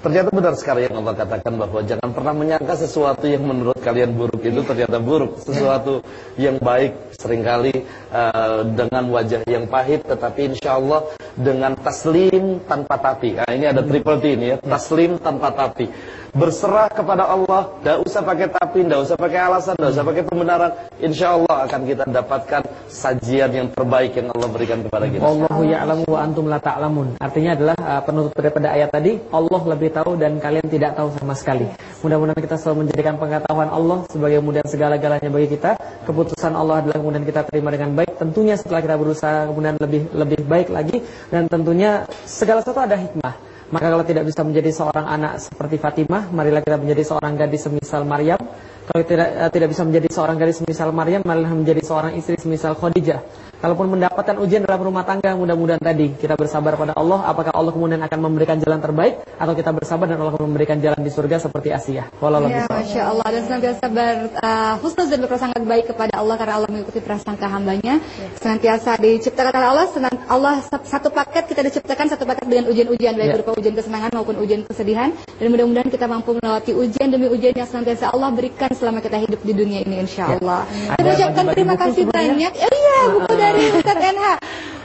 ternyata benar sekali yang Allah katakan bahwa jangan pernah menyangka sesuatu yang menurut kalian buruk itu ternyata buruk. Sesuatu yang baik sering kali eh, dengan wajah yang pahit tetapi insya Allah dengan taslim tanpa tapi. Nah, ini ada triple T ini ya taslim tanpa tapi berserah kepada Allah tidak usah pakai tapi tidak usah pakai alasan tidak usah pakai pembenaran insya Allah akan kita dapatkan sajian yang terbaik yang Allah berikan kepada kita Allahu ya'lamu wa antum la ta'lamun. Artinya adalah uh, penutup daripada ayat tadi, Allah lebih tahu dan kalian tidak tahu sama sekali. Mudah-mudahan kita selalu menjadikan pengetahuan Allah sebagai kemudian segala-galanya bagi kita. Keputusan Allah adalah kemudian kita terima dengan baik. Tentunya setelah kita berusaha kemudian lebih lebih baik lagi dan tentunya segala sesuatu ada hikmah. Maka kalau tidak bisa menjadi seorang anak seperti Fatimah, marilah kita menjadi seorang gadis semisal Maryam. Kalau tidak eh, tidak bisa menjadi seorang gadis semisal Maryam, marilah menjadi seorang istri semisal Khadijah. Kalaupun mendapatkan ujian dalam rumah tangga, mudah-mudahan tadi kita bersabar pada Allah. Apakah Allah kemudian akan memberikan jalan terbaik, atau kita bersabar dan Allah akan memberikan jalan di surga seperti Asia. Walau Ya, Masya Allah dan senantiasa ber, uh, husnuzan berprasangka baik kepada Allah karena Allah mengikuti prasangka hambanya. Senantiasa diciptakan oleh Allah, senant, Allah sa- satu paket kita diciptakan satu paket dengan ujian-ujian baik Ya. berupa ujian kesenangan maupun ujian kesedihan dan mudah-mudahan kita mampu melewati ujian demi ujian yang senantiasa Allah berikan selama kita hidup di dunia ini insya Allah. Ya. Kita ucapkan bagi-bagi terima kasih banyak. Oh iya, buku dari Ustaz NH.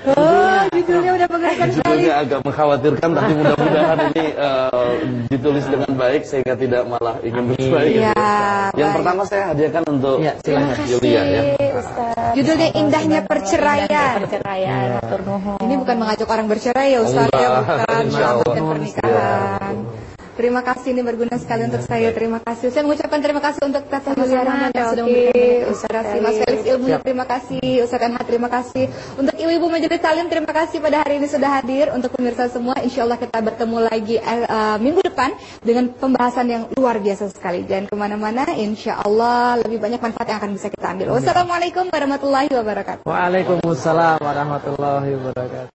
Oh, judulnya udah mengerikan sekali. Judulnya agak mengkhawatirkan tapi mudah-mudahan ini eh, ditulis dengan baik sehingga tidak malah ingin bercerai. Iya, Yang baik. pertama saya hadiahkan untuk Ya, silakan. Yulia ya. Ustaz. Judulnya Indahnya Perceraian. Perceraian, nuhun. Ini bukan mengajak orang bercerai ya Ustaz ya, bukan melakukan pernikahan. Terima kasih ini berguna sekali untuk saya. Terima kasih. Saya mengucapkan terima kasih untuk Tata Yulia Rahman yang sudah memberikan inspirasi. Mas Felix ilmunya Siap. terima kasih. Ustaz Anha terima kasih. Untuk ibu-ibu majelis salim terima kasih pada hari ini sudah hadir. Untuk pemirsa semua insya Allah kita bertemu lagi eh, minggu depan dengan pembahasan yang luar biasa sekali. Jangan ke mana-mana. Insya Allah lebih banyak manfaat yang akan bisa kita ambil. Wassalamualaikum warahmatullahi wabarakatuh. Waalaikumsalam warahmatullahi wabarakatuh.